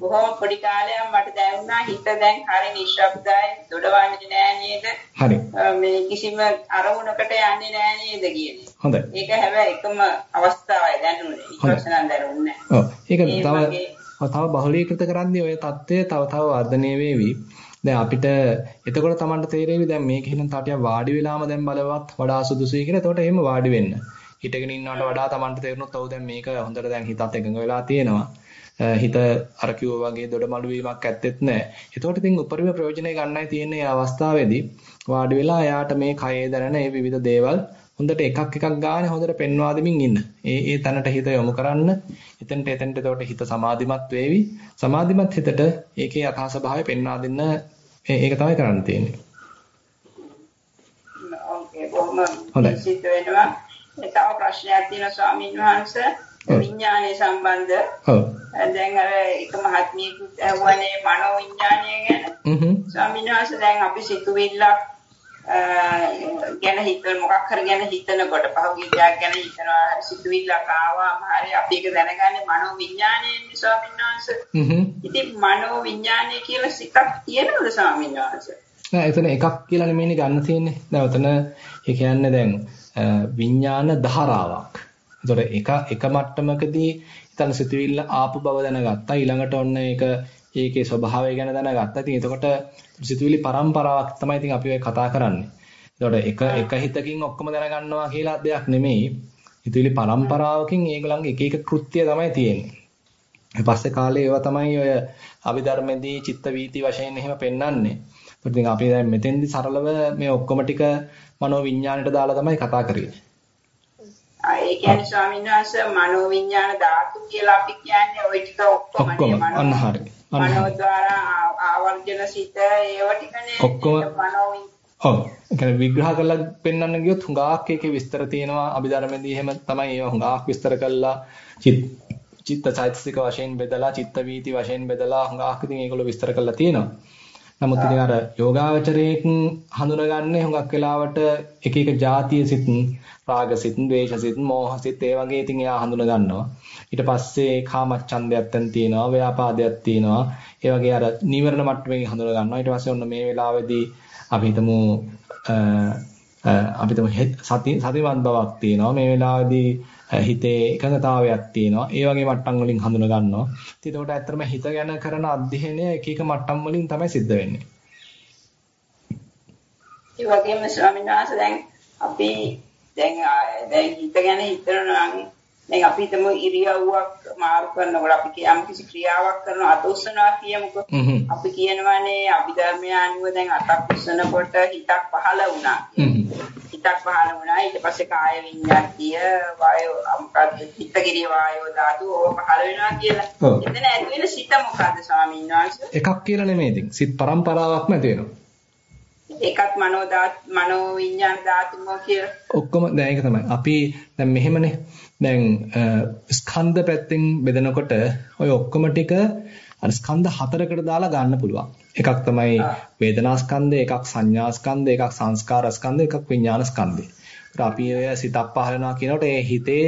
බොහොම පොඩි කාලයක් මට දැනුණා හිත දැන් හරි නිශ්ශබ්දයි දොඩවන්නේ නෑ නේද? හරි. මේ කිසිම අරමුණකට යන්නේ නෑ නේද කියන්නේ. හොඳයි. ඒක හැබැයි එකම අවස්ථාවයි දැනුනේ. නම් දැනුන්නේ ඔව්. ඒක තව තව බහුලීකృత කරද්දී ඔය தත්ත්වය තව තව වර්ධනය වෙවි දැන් අපිට එතකොට Tamanට තේරෙවි දැන් මේක හිනම් තාටියක් වාඩි වෙලාම දැන් බලවත් වඩා සුදුසුයි කියලා. එතකොට එහෙම වාඩි වෙන්න. හිටගෙන ඉන්නවට වඩා Tamanට තේරුණොත් ඔව් දැන් මේක හොඳට දැන් හිතත් එකඟ වෙලා තියෙනවා. හිත අර කිව්වා වගේ දොඩමළු වීමක් ඇත්තෙත් නැහැ. එතකොට ඉතින් උපරිම ප්‍රයෝජනය ගන්නයි තියෙන්නේ අවස්ථාවේදී වාඩි වෙලා එයාට මේ කයේ දැනෙන මේ විවිධ දේවල් හොඳට එකක් එකක් ගානේ හොඳට පෙන්වා දෙමින් ඉන්න. ඒ ඒ තැනට හිත යොමු කරන්න. එතෙන්ට එතෙන්ට එතකොට හිත සමාධිමත් වේවි. සමාධිමත් හිතට ඒකේ යථා ස්වභාවය පෙන්වා දෙන්න ඒක තමයි කරන්න තියෙන්නේ. බොහොම සිද්ධ වෙනවා. තව ප්‍රශ්නයක් තියෙනවා ස්වාමීන් වහන්සේ. විඥානයේ සම්බන්ධ. ඔව්. දැන් අර එක මහත්මියකුත් ඇහුවනේ මනෝ විඥානය ගැන. හ්ම්. ස්වාමීන් වහන්සේ දැන් අපි සිතුවිල්ලක් ගැන හිතන මොකක් හරි ගැන හිතනකොට පහුගිය දෙයක් ගැන හිතනවා සිතුවිල්ලක් ආවාම හරි අපි ඒක දැනගන්නේ මනෝ විඥානයෙන් ස්වාමීන් වහන්සේ. හ්ම්. ඉතින් මනෝ විඥානය කියලා සිතක් තියෙනවද ස්වාමීන් වහන්සේ? නෑ එතන එකක් කියලා නෙමෙයිනේ ගන්න තියෙන්නේ. දැන් උතන ඒ කියන්නේ දැන් විඥාන ධාරාවක්. ඒතොර එක එක මට්ටමකදී හිතන සිතුවිල්ල ආපු බව දැනගත්තා. ඊළඟට ඔන්න ඒක ඒකේ ස්වභාවය ගැන දැනගත්තා. ඉතින් එතකොට සිතුවිලි පරම්පරාවක් තමයි ඉතින් අපි ඔය කතා කරන්නේ. එතකොට එක එක හිතකින් ඔක්කොම දැනගන්නවා කියලා දෙයක් නෙමෙයි. හිතවිලි පරම්පරාවකින් ඒගොල්ලන්ගේ එක එක කෘත්‍ය තමයි තියෙන්නේ. පස්සේ කාලේ ඒවා තමයි ඔය අභිධර්මයේදී චිත්ත වීති වශයෙන් එහෙම පෙන්වන්නේ. ඉතින් අපි දැන් මෙතෙන්දි සරලව මේ ඔක්කොම ටික මනෝ විඥාණයට දාලා තමයි කතා කරන්නේ. ඒ කියන්නේ ස්වාමීන් වහන්සේ මනෝ විඥාන ධාතු කියලා අපි කියන්නේ ওই ටික ඔක්කොම ඔක්කොම අන්න හරිය. මනෝ ద్వාරා ආවර්ජන සිත ඒව ටිකනේ. ඔක්කොම ඔව්. ඒ කියන්නේ විග්‍රහ කරලා පෙන්වන්න ගියොත් හුඟක් ඒකේ විස්තර තියෙනවා. අභිධර්මයේදී එහෙම තමයි ඒවා හුඟක් විස්තර කරලා චිත්ත චෛතසික වශයෙන් බෙදලා චිත්ත වීති වශයෙන් බෙදලා හුඟක් ඉතින් ඒගොල්ලෝ විස්තර කරලා තියෙනවා නමුත් ඉතින් අර යෝගාවචරයෙන් හඳුනගන්නේ හුඟක් වෙලාවට එක එක જાතිය සිත් රාග සිත්, ද්වේෂ සිත්, මෝහ සිත් ඒ වගේ ඉතින් එයා හඳුන ගන්නවා. ඊට පස්සේ කාමච්ඡන්දයක් දැන් තියෙනවා, ව්‍යාපාදයක් තියෙනවා. ඒ වගේ අර නීවරණ මට්ටමේ හඳුන ගන්නවා. ඊට පස්සේ ඔන්න මේ වෙලාවේදී අපි හිතමු අපි හිතමු සති සතිමත් බවක් තියෙනවා. මේ වෙලාවේදී හිතේ එකඟතාවයක් තියෙනවා. ඒ වගේ මට්ටම් වලින් හඳුන ගන්නවා. ඉතින් ඒකට ඇත්තටම හිත ගැන කරන අධ්‍යයනය එක එක මට්ටම් වලින් තමයි සිද්ධ වෙන්නේ. ඒ වගේම ස්වාමීන් වහන්සේ දැන් අපි දැන් දැන් හිත ගැන හිතනවා නම් දැන් අපි හිතමු ඉරියව්වක් මාරු කරනකොට අපි කියම් කිසි ක්‍රියාවක් කරනවා අත උස්සනවා කියමුකෝ. අපි කියනවානේ අභිධර්මය අනුව දැන් අතක් උස්සනකොට හිතක් පහළ වුණා. හිතක් පහළ වුණා ඊට පස්සේ කාය විඤ්ඤාතිය වායෝ මොකද්ද හිතගිරිය වායෝ ධාතු ඕක පහළ වෙනවා කියලා. එතන ඇති වෙන සිත මොකද්ද ස්වාමීන් වහන්සේ? එකක් කියලා නෙමෙයි ඉතින් සිත් පරම්පරාවක්ම ඇති වෙනවා. ඒකත් මනෝ දාත් මනෝ විඤ්ඤාණ ධාතුම කියලා. ඔක්කොම දැන් ඒක තමයි. අපි දැන් මෙහෙමනේ. දැන් ස්කන්ධ පැත්තෙන් බෙදනකොට ඔය ඔක්කොම ටික අර ස්කන්ධ හතරකට දාලා ගන්න පුළුවන්. එකක් තමයි වේදනා ස්කන්ධය, එකක් සංඥා ස්කන්ධය, එකක් සංස්කාර ස්කන්ධය, එකක් විඥාන ස්කන්ධය. ඒත් අපි ඔය සිතක් පහලනවා කියනකොට ඒ හිතේ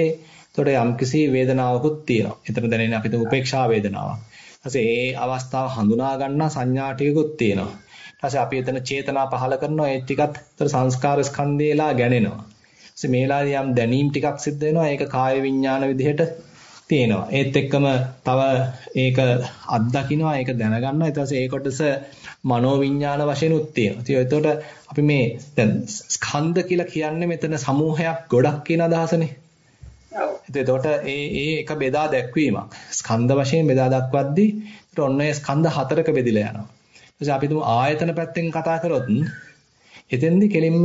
එතකොට යම්කිසි වේදනාවකුත් තියෙනවා. එතන දැනෙන අපිට උපේක්ෂා වේදනාවක්. ඊපස්සේ ඒ අවස්ථාව හඳුනා ගන්න සංඥා ටිකකුත් තියෙනවා. ඊපස්සේ අපි එතන චේතනා පහල කරනවා ඒ ටිකත් ඒතර සංස්කාර ස්කන්ධේලා ගැනෙනවා. ඊපස්සේ මේලාදී යම් දැනීම් ටිකක් සිද්ධ වෙනවා ඒක කාය විඥාන විදිහට තියෙනවා. ඒත් එක්කම තව ඒක අත්දකින්නවා ඒක දැනගන්නවා ඊට පස්සේ ඒ කොටස මනෝ විඥාන වශයෙන් උත් තියෙනවා. එතකොට අපි මේ දැන් ස්කන්ධ කියලා කියන්නේ මෙතන සමූහයක් ගොඩක් කියන අදහසනේ. එතකොට ඒ ඒ එක බෙදා දැක්වීමක්. ස්කන්ධ වශයෙන් බෙදා දක්වද්දී ඒත් ඔන්න ඒ ස්කන්ධ හතරක බෙදිලා යනවා. ඊට අපි තුමු ආයතන පැත්තෙන් කතා කරොත් එතෙන්දි කෙලින්ම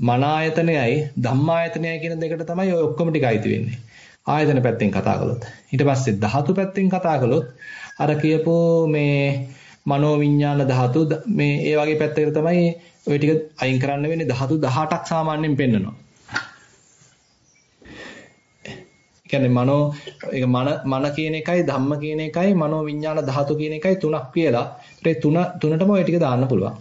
මන ආයතනයයි ධම්මායතනයයි කියන දෙකට තමයි ඔය ඔක්කොම ටික අයිති වෙන්නේ. ආයතන පැත්තෙන් කතා කළොත්. ඊට පස්සේ ධාතු පැත්තෙන් කතා කළොත් අර කියපු මේ මනෝ විඥාන ධාතු මේ ඒ වගේ පැත්තකට තමයි ওই ටික අයින් කරන්න වෙන්නේ ධාතු 18ක් සාමාන්‍යයෙන් පෙන්වනවා. කියන්නේ මනෝ ඒක මන මන කියන එකයි ධම්ම කියන එකයි මනෝ විඥාන ධාතු කියන එකයි තුනක් කියලා. ඒ තුන තුනටම ওই ටික දාන්න පුළුවන්.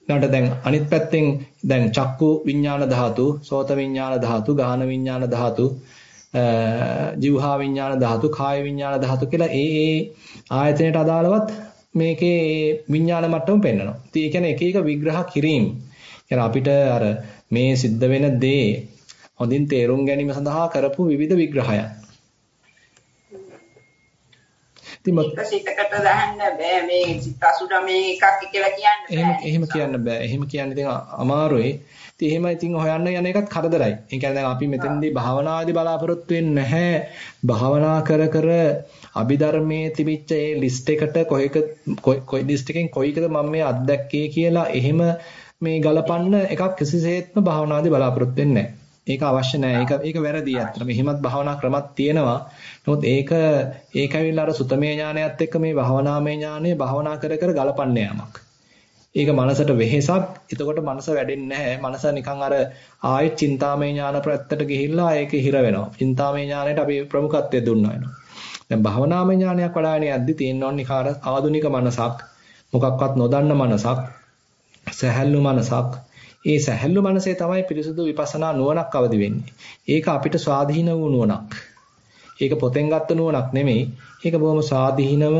ඊළඟට දැන් අනිත් පැත්තෙන් දැන් චක්කු විඥාන ධාතු, සෝත විඥාන ධාතු, ගාහන විඥාන ධාතු, ජීවහා විඥාන ධාතු, කාය විඥාන ධාතු කියලා ඒ ඒ ආයතනයට අදාළවත් මේකේ විඥාන මට්ටම පෙන්වනවා. ඉතින් ඒ කියන්නේ එක එක විග්‍රහ කිරීම. කියන්නේ අපිට අර මේ සිද්ධ වෙන දේ හොඳින් තේරුම් ගැනීම සඳහා කරපු විවිධ විග්‍රහයන්. ඉතින් මේක සිතකට දාන්න බෑ මේ සිත 89 එකක් කියලා කියන්න බෑ. එහෙම කියන්න බෑ. එහෙම කියන්න ඉතින් අමාරුයි. ඉතින් එහෙම ඉතින් හොයන්න යන එකත් කරදරයි. ඒ කියන්නේ දැන් අපි මෙතෙන්දී භාවනාදී බලාපොරොත්තු වෙන්නේ නැහැ. භාවනා කර කර අභිධර්මයේ තිබිච්ච ඒ ලිස්ට් එකට කොහෙක කොයි ලිස්ට් එකෙන් කොයිකද මම මේ අත්දැක්කේ කියලා එහෙම මේ ගලපන්න එකක් කිසිසේත්ම භාවනාදී බලාපොරොත්තු වෙන්නේ නැහැ. ඒක අවශ්‍ය නැහැ. ඒක ඒක වැරදි අත්‍තර. මෙහිමත් භාවනා ක්‍රමක් තියෙනවා. නමුත් ඒක ඒක ඇවිල්ලා අර සුතමේ ඥානයත් එක්ක මේ භාවනාමය ඥානය භාවනා කර කර ගලපන්න යාමක්. ඒක මනසට වෙහෙසක්. එතකොට මනස වැඩෙන්නේ නැහැ. මනස නිකන් අර ආයෙත් චින්තාමය ඥාන ප්‍රත්‍යට ගිහිල්ලා ඒක හිර වෙනවා. චින්තාමය ඥානයට අපි ප්‍රමුඛත්වය දුන්නා වෙනවා. දැන් භවනාමය ඥානයක් වඩාගෙන යද්දි තියෙන ඕන නිකාර ආධුනික මනසක්, මොකක්වත් නොදන්න මනසක්, සැහැල්ලු මනසක්. ඒ සැහැල්ලු මනසේ තමයි පිරිසුදු විපස්සනා නුවණක් අවදි වෙන්නේ. ඒක අපිට ස්වාධීන වූ නුවණක්. ඒක පොතෙන් ගත්ත නුවණක් නෙමෙයි. ඒක බොහොම ස්වාධීනව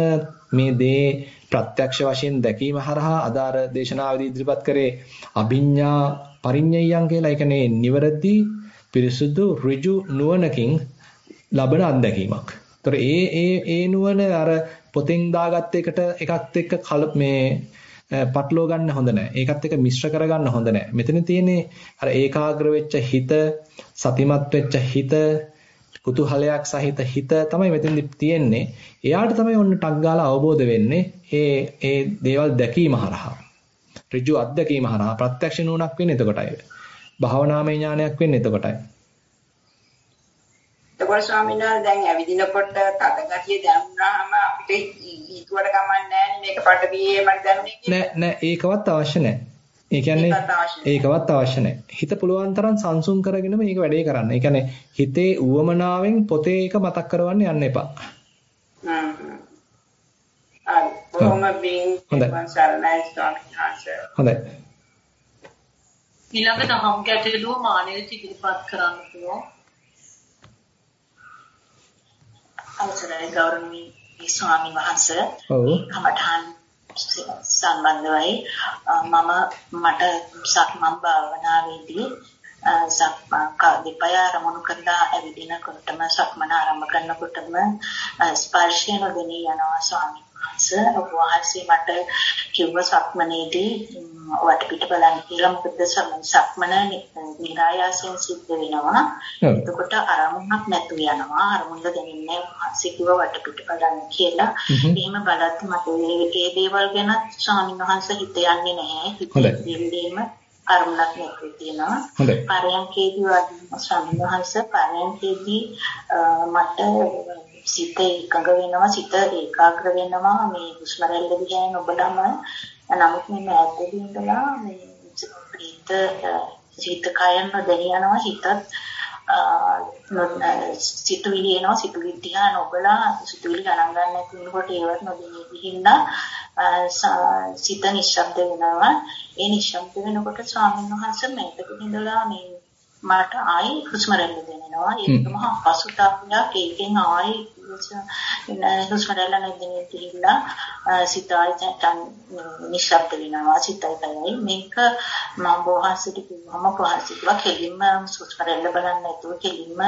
මේ දේ ප්‍රත්‍යක්ෂ වශයෙන් දැකීම හරහා අදාර දේශනාවේදී ඉදිරිපත් කරේ අභිඤ්ඤා පරිඤ්ඤයයන් කියලා. ඒ කියන්නේ නිවරදි පිරිසුදු ඍජු නුවණකින් ලබන අත්දැකීමක්. ඒතර ඒ ඒ ඒ නුවණ අර පොතෙන් දාගත්ත එකට එකත් එක්ක කල මේ පටලව ගන්න හොඳ නැහැ. ඒකත් එක්ක මිශ්‍ර කරගන්න හොඳ නැහැ. මෙතන තියෙන්නේ අර ඒකාග්‍ර වෙච්ච හිත, සතිමත් වෙච්ච හිත, කුතුහලයක් සහිත හිත තමයි මෙතෙන්දි තියෙන්නේ. එයාට තමයි ඔන්න ටක් ගාලා අවබෝධ වෙන්නේ ඒ ඒ දේවල් දැකීම හරහා. ඍජු අත්දැකීම හරහා ප්‍රත්‍යක්ෂ නුවණක් වෙන්නේ එතකොටයි. භාවනාමය ඥානයක් වෙන්නේ එතකොටයි. එතකොට ස්වාමීන් වහන්සේ දැන් ඇවිදිනකොට තද ගතිය දැනුණාම අපිට හිතුවට කමන්නේ නැහැ මේක පටවියේ මට දැනුනේ නෑ නෑ ඒකවත් අවශ්‍ය නෑ. ඒ කියන්නේ ඒකවත් අවශ්‍ය නැහැ. හිත පුළුවන් තරම් සංසුන් කරගෙන මේක වැඩේ කරන්න. ඒ කියන්නේ හිතේ උවමනාවෙන් පොතේ එක මතක් කරවන්න යන්න එපා. හොඳයි. ඊළඟට හම් ගැටලුව මානෙට ඉදිරිපත් කරන්න පුළුවන්. අවසරයි ගෞරවනීය ස්වාමීන් වහන්සේ. ඔව්. කමඨාන් සම්බන්ධවයි මම මට සක්මන් භාවනාවේදී සක්මන් දෙපය ආරමුණු කරලා ඇවිදිනකොටම සක්මන ආරම්භ කරනකොටම ස්පර්ශය නොදෙනී යනවා ස්වාමීන්. වහන්සේ ඔබ වහන්සේ මට කිව්ව සක්මනේදී වටපිට බලන්න කියලා මොකද සක්මන නිරායාසයෙන් සිද්ධ වෙනවා. එතකොට අරමුණක් නැතු වෙනවා අරමුණ දැනෙන්නේ වහන්සේ කිව්ව වටපිට බලන්න කියලා. එහෙම බලද්දි මට ඒ දේවල් ගැන ස්වාමීන් වහන්සේ හිත යන්නේ නැහැ. හිතේදීම අරමුණක් නැති තියෙනවා. පරයන්කේදී වගේ ස්වාමීන් වහන්සේ පරයන්කේදී මට සිත එකඟ වෙනවා සිත ඒකාග්‍ර වෙනවා. මේ හුස්ම රැල්ල දිහා නොබලම නමුත් මේ මෑතදී ඉඳලා මේ ප්‍රීත සිත කයම දැනි යනවා හිතත් සිතුවිලි එනවා සිතුවිලි දිහා නොබලා සිතුවිලි ගණන් ගන්න නැති වෙනකොට ඒවත් නොදෙනී ගිහින්දා සිත නිශ්ශබ්ද වෙනවා. ඒ නිශ්ශබ්ද වෙනකොට ස්වාමීන් වහන්සේ මේකට ඉඳලා මේ මට ආයි හුස්ම රැල්ල දැනෙනවා. ඒකම පසුතාවයක් ඒකෙන් ආයි හුස්ම රැල්ල නැදෙන්නේ කියලා සිතයි තන් නිශ්ශබ්ද වෙනවා සිතයි කයයි මේක මම බොහොසට කිව්වම පහසිතව කෙලින්ම හුස්ම රැල්ල බලන්න නැතුව කෙලින්ම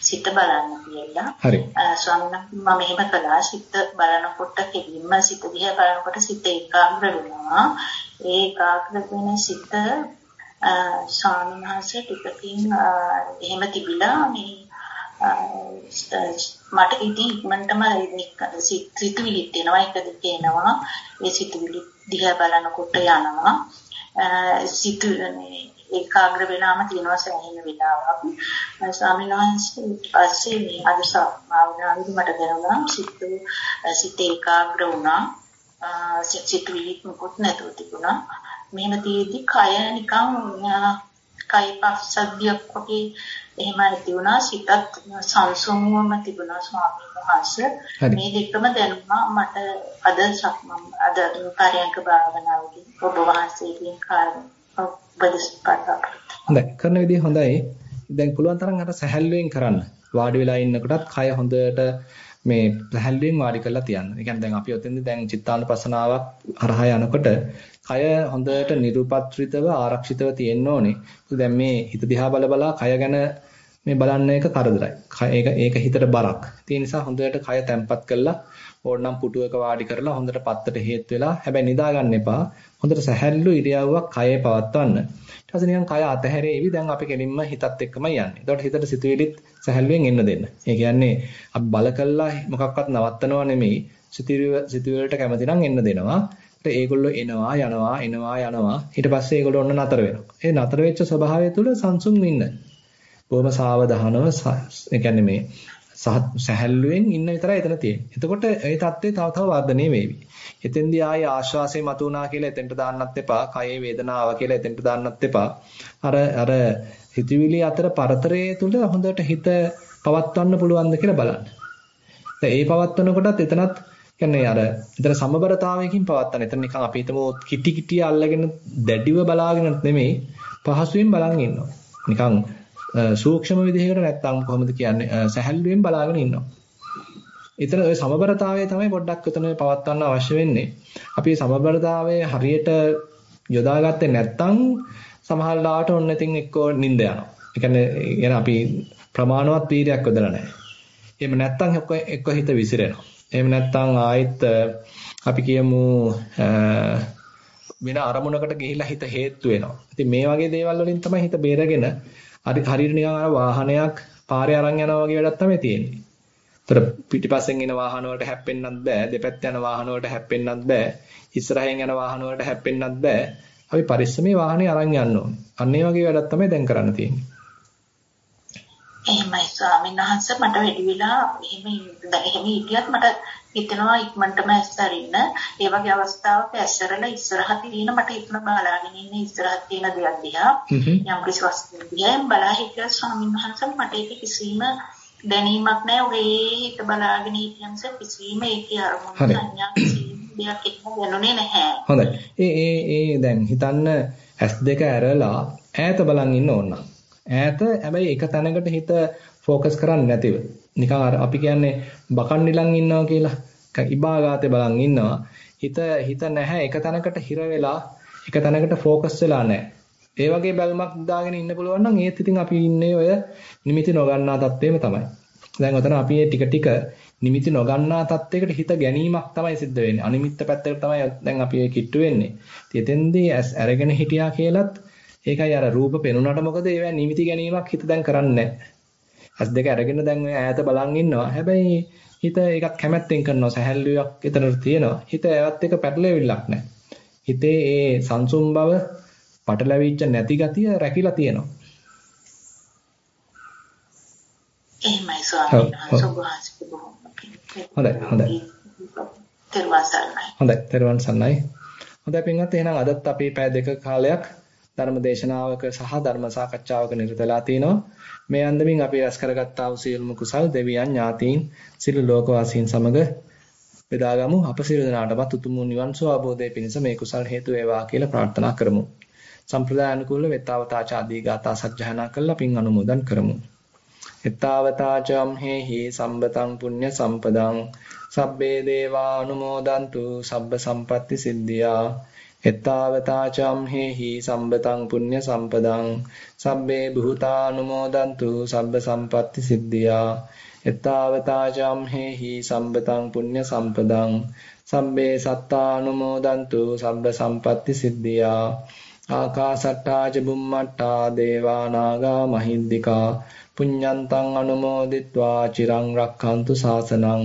සිත බලන්න කියලා. හරි. ස්වාමීන් මම එහෙම කළා. සිත බලනකොට කෙලින්ම සිත දිහා බලනකොට සිත ඒකාග්‍ර වෙනවා. ඒකාග්‍ර වෙන සිත ස්වාමීන් වහන්සේ ටිකකින් එහෙම තිබිලා මේ මට ඉතින් ඉක්මනටම සිතුවිලි එනවා එක දෙක එනවා. ඒ සිතුවිලි දිහා බලනකොට යනවා. සිතු ඒකාග්‍ර වෙනාම තියෙනවා සෑහෙන වෙලාවක්. ස්වාමීන් වහන්සේ ඊට පස්සේ මේ අද සමාවනාවේදී මට දැනුණා සිත සිත ඒකාග්‍ර වුණා. සිතුවිලි මොකොත් නැතුව තිබුණා. මෙහෙම තියෙද්දි කය නිකන් කය පස්සද්ධියක් වගේ එහෙම ඇති වුණා සිතත් සංසුන්වම තිබුණා ස්වාමීන් වහන්සේ. මේ දෙකම දැනුණා. මට අද සක්මන් අද කාර්යයක භාවනාවේදී ඔබ වහන්සේගෙන් කාර්ය උපදෙස්පත් හොඳයි. කරන විදිහ හොඳයි. දැන් පුළුවන් තරම් අර සැහැල්ලුවෙන් කරන්න. වාඩි වෙලා ඉන්නකොටත් කය හොඳට මේ සැහැල්ලුවෙන් වාඩි කරලා තියන්න. ඒ කියන්නේ දැන් අපි ඔතෙන්ද දැන් චිත්තානුපස්සනාවක් හරහා යනකොට කය හොඳට නිරුපත්‍රිතව ආරක්ෂිතව තියෙන්න ඕනේ. දැන් මේ හිත දිහා බල බලා කය ගැන මේ බලන්න එක කරදරයි. ඒක ඒක හිතට බරක්. ඒ නිසා හොඳට කය තැම්පත් කරලා ඕනනම් පුටුවක වාඩි කරලා හොඳට පත්තට හේත් වෙලා හැබැයි නිදා ගන්න එපා. හොඳට සැහැල්ලු ඉරියව්වක් කයේ පවත්වන්න. ඊට පස්සේ නිකන් කය අතහැරේවි. දැන් අපි කෙලින්ම හිතත් එක්කම යන්නේ. එතකොට හිතට සිතුවිලිත් සැහැල්ලුවෙන් එන්න දෙන්න. ඒ කියන්නේ අපි බල කළා මොකක්වත් නවත්තනවා නෙමෙයි. සිතුවිලි වලට කැමති නම් එන්න දෙනවා. ඒගොල්ලෝ එනවා යනවා එනවා යනවා ඊට පස්සේ ඒගොල්ලෝ ඔන්න නතර වෙනවා. ඒ නතර වෙච්ච ස්වභාවය තුළ සංසුන් ඉන්න. බොහොම සාවධානව ඒ කියන්නේ මේ සැහැල්ලුවෙන් ඉන්න විතරයි එතන තියෙන්නේ. එතකොට ඒ தත්ත්වය තව තව වර්ධනය වෙවි. එතෙන්දී ආයේ ආශ්වාසය මතුණා කියලා එතෙන්ට දාන්නත් එපා. කයේ වේදනාව කියලා එතෙන්ට දාන්නත් එපා. අර අර හිතවිලි අතර පරතරයේ තුල හොඳට හිත පවත්වන්න පුළුවන්ද කියලා බලන්න. ඒ පවත්වනකොටත් එතනත් කියන්නේ අර එතන සමබරතාවයකින් පවත්තන. එතන නිකන් අපි හිතමු කිටි කිටි අල්ලගෙන දැඩිව බලාගෙන නෙමෙයි පහසුවෙන් බලන් ඉන්නවා. නිකන් සූක්ෂම විදිහකට නැත්තම් කොහොමද කියන්නේ සැහැල්ලුවෙන් බලාගෙන ඉන්නවා. එතන ওই සමබරතාවය තමයි පොඩ්ඩක් උතන පවත්වන්න අවශ්‍ය වෙන්නේ. අපි සමබරතාවය හරියට යොදාගත්තේ නැත්තම් සමහර ලාට ඔන්න ඉතින් එක්කෝ නිින්ද යනවා. ඒ කියන්නේ අපි ප්‍රමාණවත් වීර්යයක් යොදලා නැහැ. එහෙම නැත්තම් එක්ක හිත විසිරෙනවා. එහෙම නැත්නම් ආයෙත් අපි කියමු වෙන අරමුණකට ගිහිල්ලා හිත හේතු වෙනවා. ඉතින් මේ වගේ දේවල් වලින් තමයි හිත බේරගෙන හරි හරියට නිකන් අර වාහනයක් පාරේ අරන් යනවා වගේ වැඩක් තමයි තියෙන්නේ. ඒතර පිටිපස්සෙන් එන වාහන වලට හැප්පෙන්නත් බෑ. දෙපැත්ත යන වාහන වලට හැප්පෙන්නත් බෑ. ඉස්සරහින් යන වාහන වලට හැප්පෙන්නත් බෑ. අපි පරිස්සමේ වාහනේ අරන් යන්න ඕනේ. අන්න ඒ වගේ වැඩක් තමයි දැන් කරන්න තියෙන්නේ. එහෙමයි ස්වාමීන් වහන්සේ මට වැඩි වෙලා එහෙම එහෙම හිටියත් මට හිතෙනවා ඉක්මනටම ඇස්සරින්න ඒ වගේ අවස්ථාවක ඇස්සරලා ඉස්සරහ තියෙන මට ඉක්මන බලාගෙන ඉන්න ඉස්සරහ තියෙන දෙයක් දිහා යම් කිසි වස්තුවක් දිහා බලා හිටියා ස්වාමීන් වහන්සේ මට ඒක කිසිම දැනීමක් නැහැ ඔය ඒක බලාගෙන හිටියන්ස කිසිම ඒකේ අරමුණ සංඥා දෙයක් එක්ක දැනුනේ නැහැ. හොඳයි. ඒ ඒ ඒ දැන් හිතන්න S2 ඇරලා ඈත බලන් ඉන්න ඕන ඈත හැබැයි එක තැනකට හිත ફોකස් කරන්නේ නැතිව. නිකන් අර අපි කියන්නේ බකන් නිලන් ඉන්නවා කියලා. නිකන් ඉබාගාතේ බලන් ඉන්නවා. හිත හිත නැහැ එක තැනකට හිර වෙලා එක තැනකට ફોකස් වෙලා නැහැ. ඒ වගේ බැල්මක් දාගෙන ඉන්න පුළුවන් නම් ඒත් ඉතින් අපි ඉන්නේ ඔය නිමිති නොගන්නා තත්ත්වෙම තමයි. දැන් ඔතන අපි මේ ටික ටික නිමිති නොගන්නා තත්යකට හිත ගැනීමක් තමයි සිද්ධ වෙන්නේ. අනිමිත්ත පැත්තකට තමයි දැන් අපි ඒ කිට්ටු වෙන්නේ. ඉතින් එතෙන්දී ඇස් අරගෙන හිටියා කියලත් ඒකයි අර රූප පෙනුනට මොකද ඒවා නිමිති ගැනීමක් හිත දැන් කරන්නේ නැහැ. ඇස් දෙක අරගෙන දැන් ඈත බලන් ඉන්නවා. හැබැයි හිත ඒකත් කැමැත්තෙන් කරනවා. සැහැල්ලුවක් එතනට තියෙනවා. හිත ඒවත් එක පැටලෙවිල්ලක් නැහැ. හිතේ ඒ සංසුම් බව පටලැවිච්ච නැති ගතිය රැකිලා තියෙනවා. එහෙමයි ස්වාමීන් වහන්සේ. හොඳයි හොඳයි. තෙරුවන් සරණයි. හොඳයි තෙරුවන් සරණයි. හොඳයි පින්වත් එහෙනම් අදත් අපි පැය දෙක කාලයක් ධර්ම දේශනාවක සහ ධර්ම සාකච්ඡාවක නිරත වෙලා තිනවා. මේ අන්දමින් අපි රැස් කරගත්තා වූ සියලුම කුසල් දෙවියන් ඥාතීන් සිළු ලෝකවාසීන් සමග බෙදාගමු. අප සියලු දෙනාටමත් උතුම් නිවන් සුව අවබෝධය පිණිස මේ කුසල් හේතු වේවා කියලා ප්‍රාර්ථනා කරමු. සම්ප්‍රදාය අනුකූල වෙතාවතා ආදී ගාථා සජ්ජහනා කළා පින් අනුමෝදන් කරමු. එත්තාවතාචම් හේහි සම්බතං පුඤ්ඤ සම්පදං සබ්බේ දේවා අනුමෝදන්තු සබ්බ සම්පatti සිද්ධියා එත්තාවතාචම් හේහි සම්බතං පුඤ්ඤ සම්පදං සබ්බේ බුතානුමෝදන්තු සබ්බ සම්පatti සිද්ධියා. එත්තාවතාචම් හේහි සම්බතං පුඤ්ඤ සම්පදං සබ්බේ සත්තානුමෝදන්තු සබ්බ සම්පatti සිද්ධියා. ආකාසට්ටා ච බුම්මට්ටා දේවා නාග මහින්దికා. පුඤ්ඤන්තං අනුමෝදිත්වා චිරං රක්ඛන්තු ශාසනං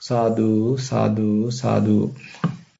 සාදු සාදු සාදු.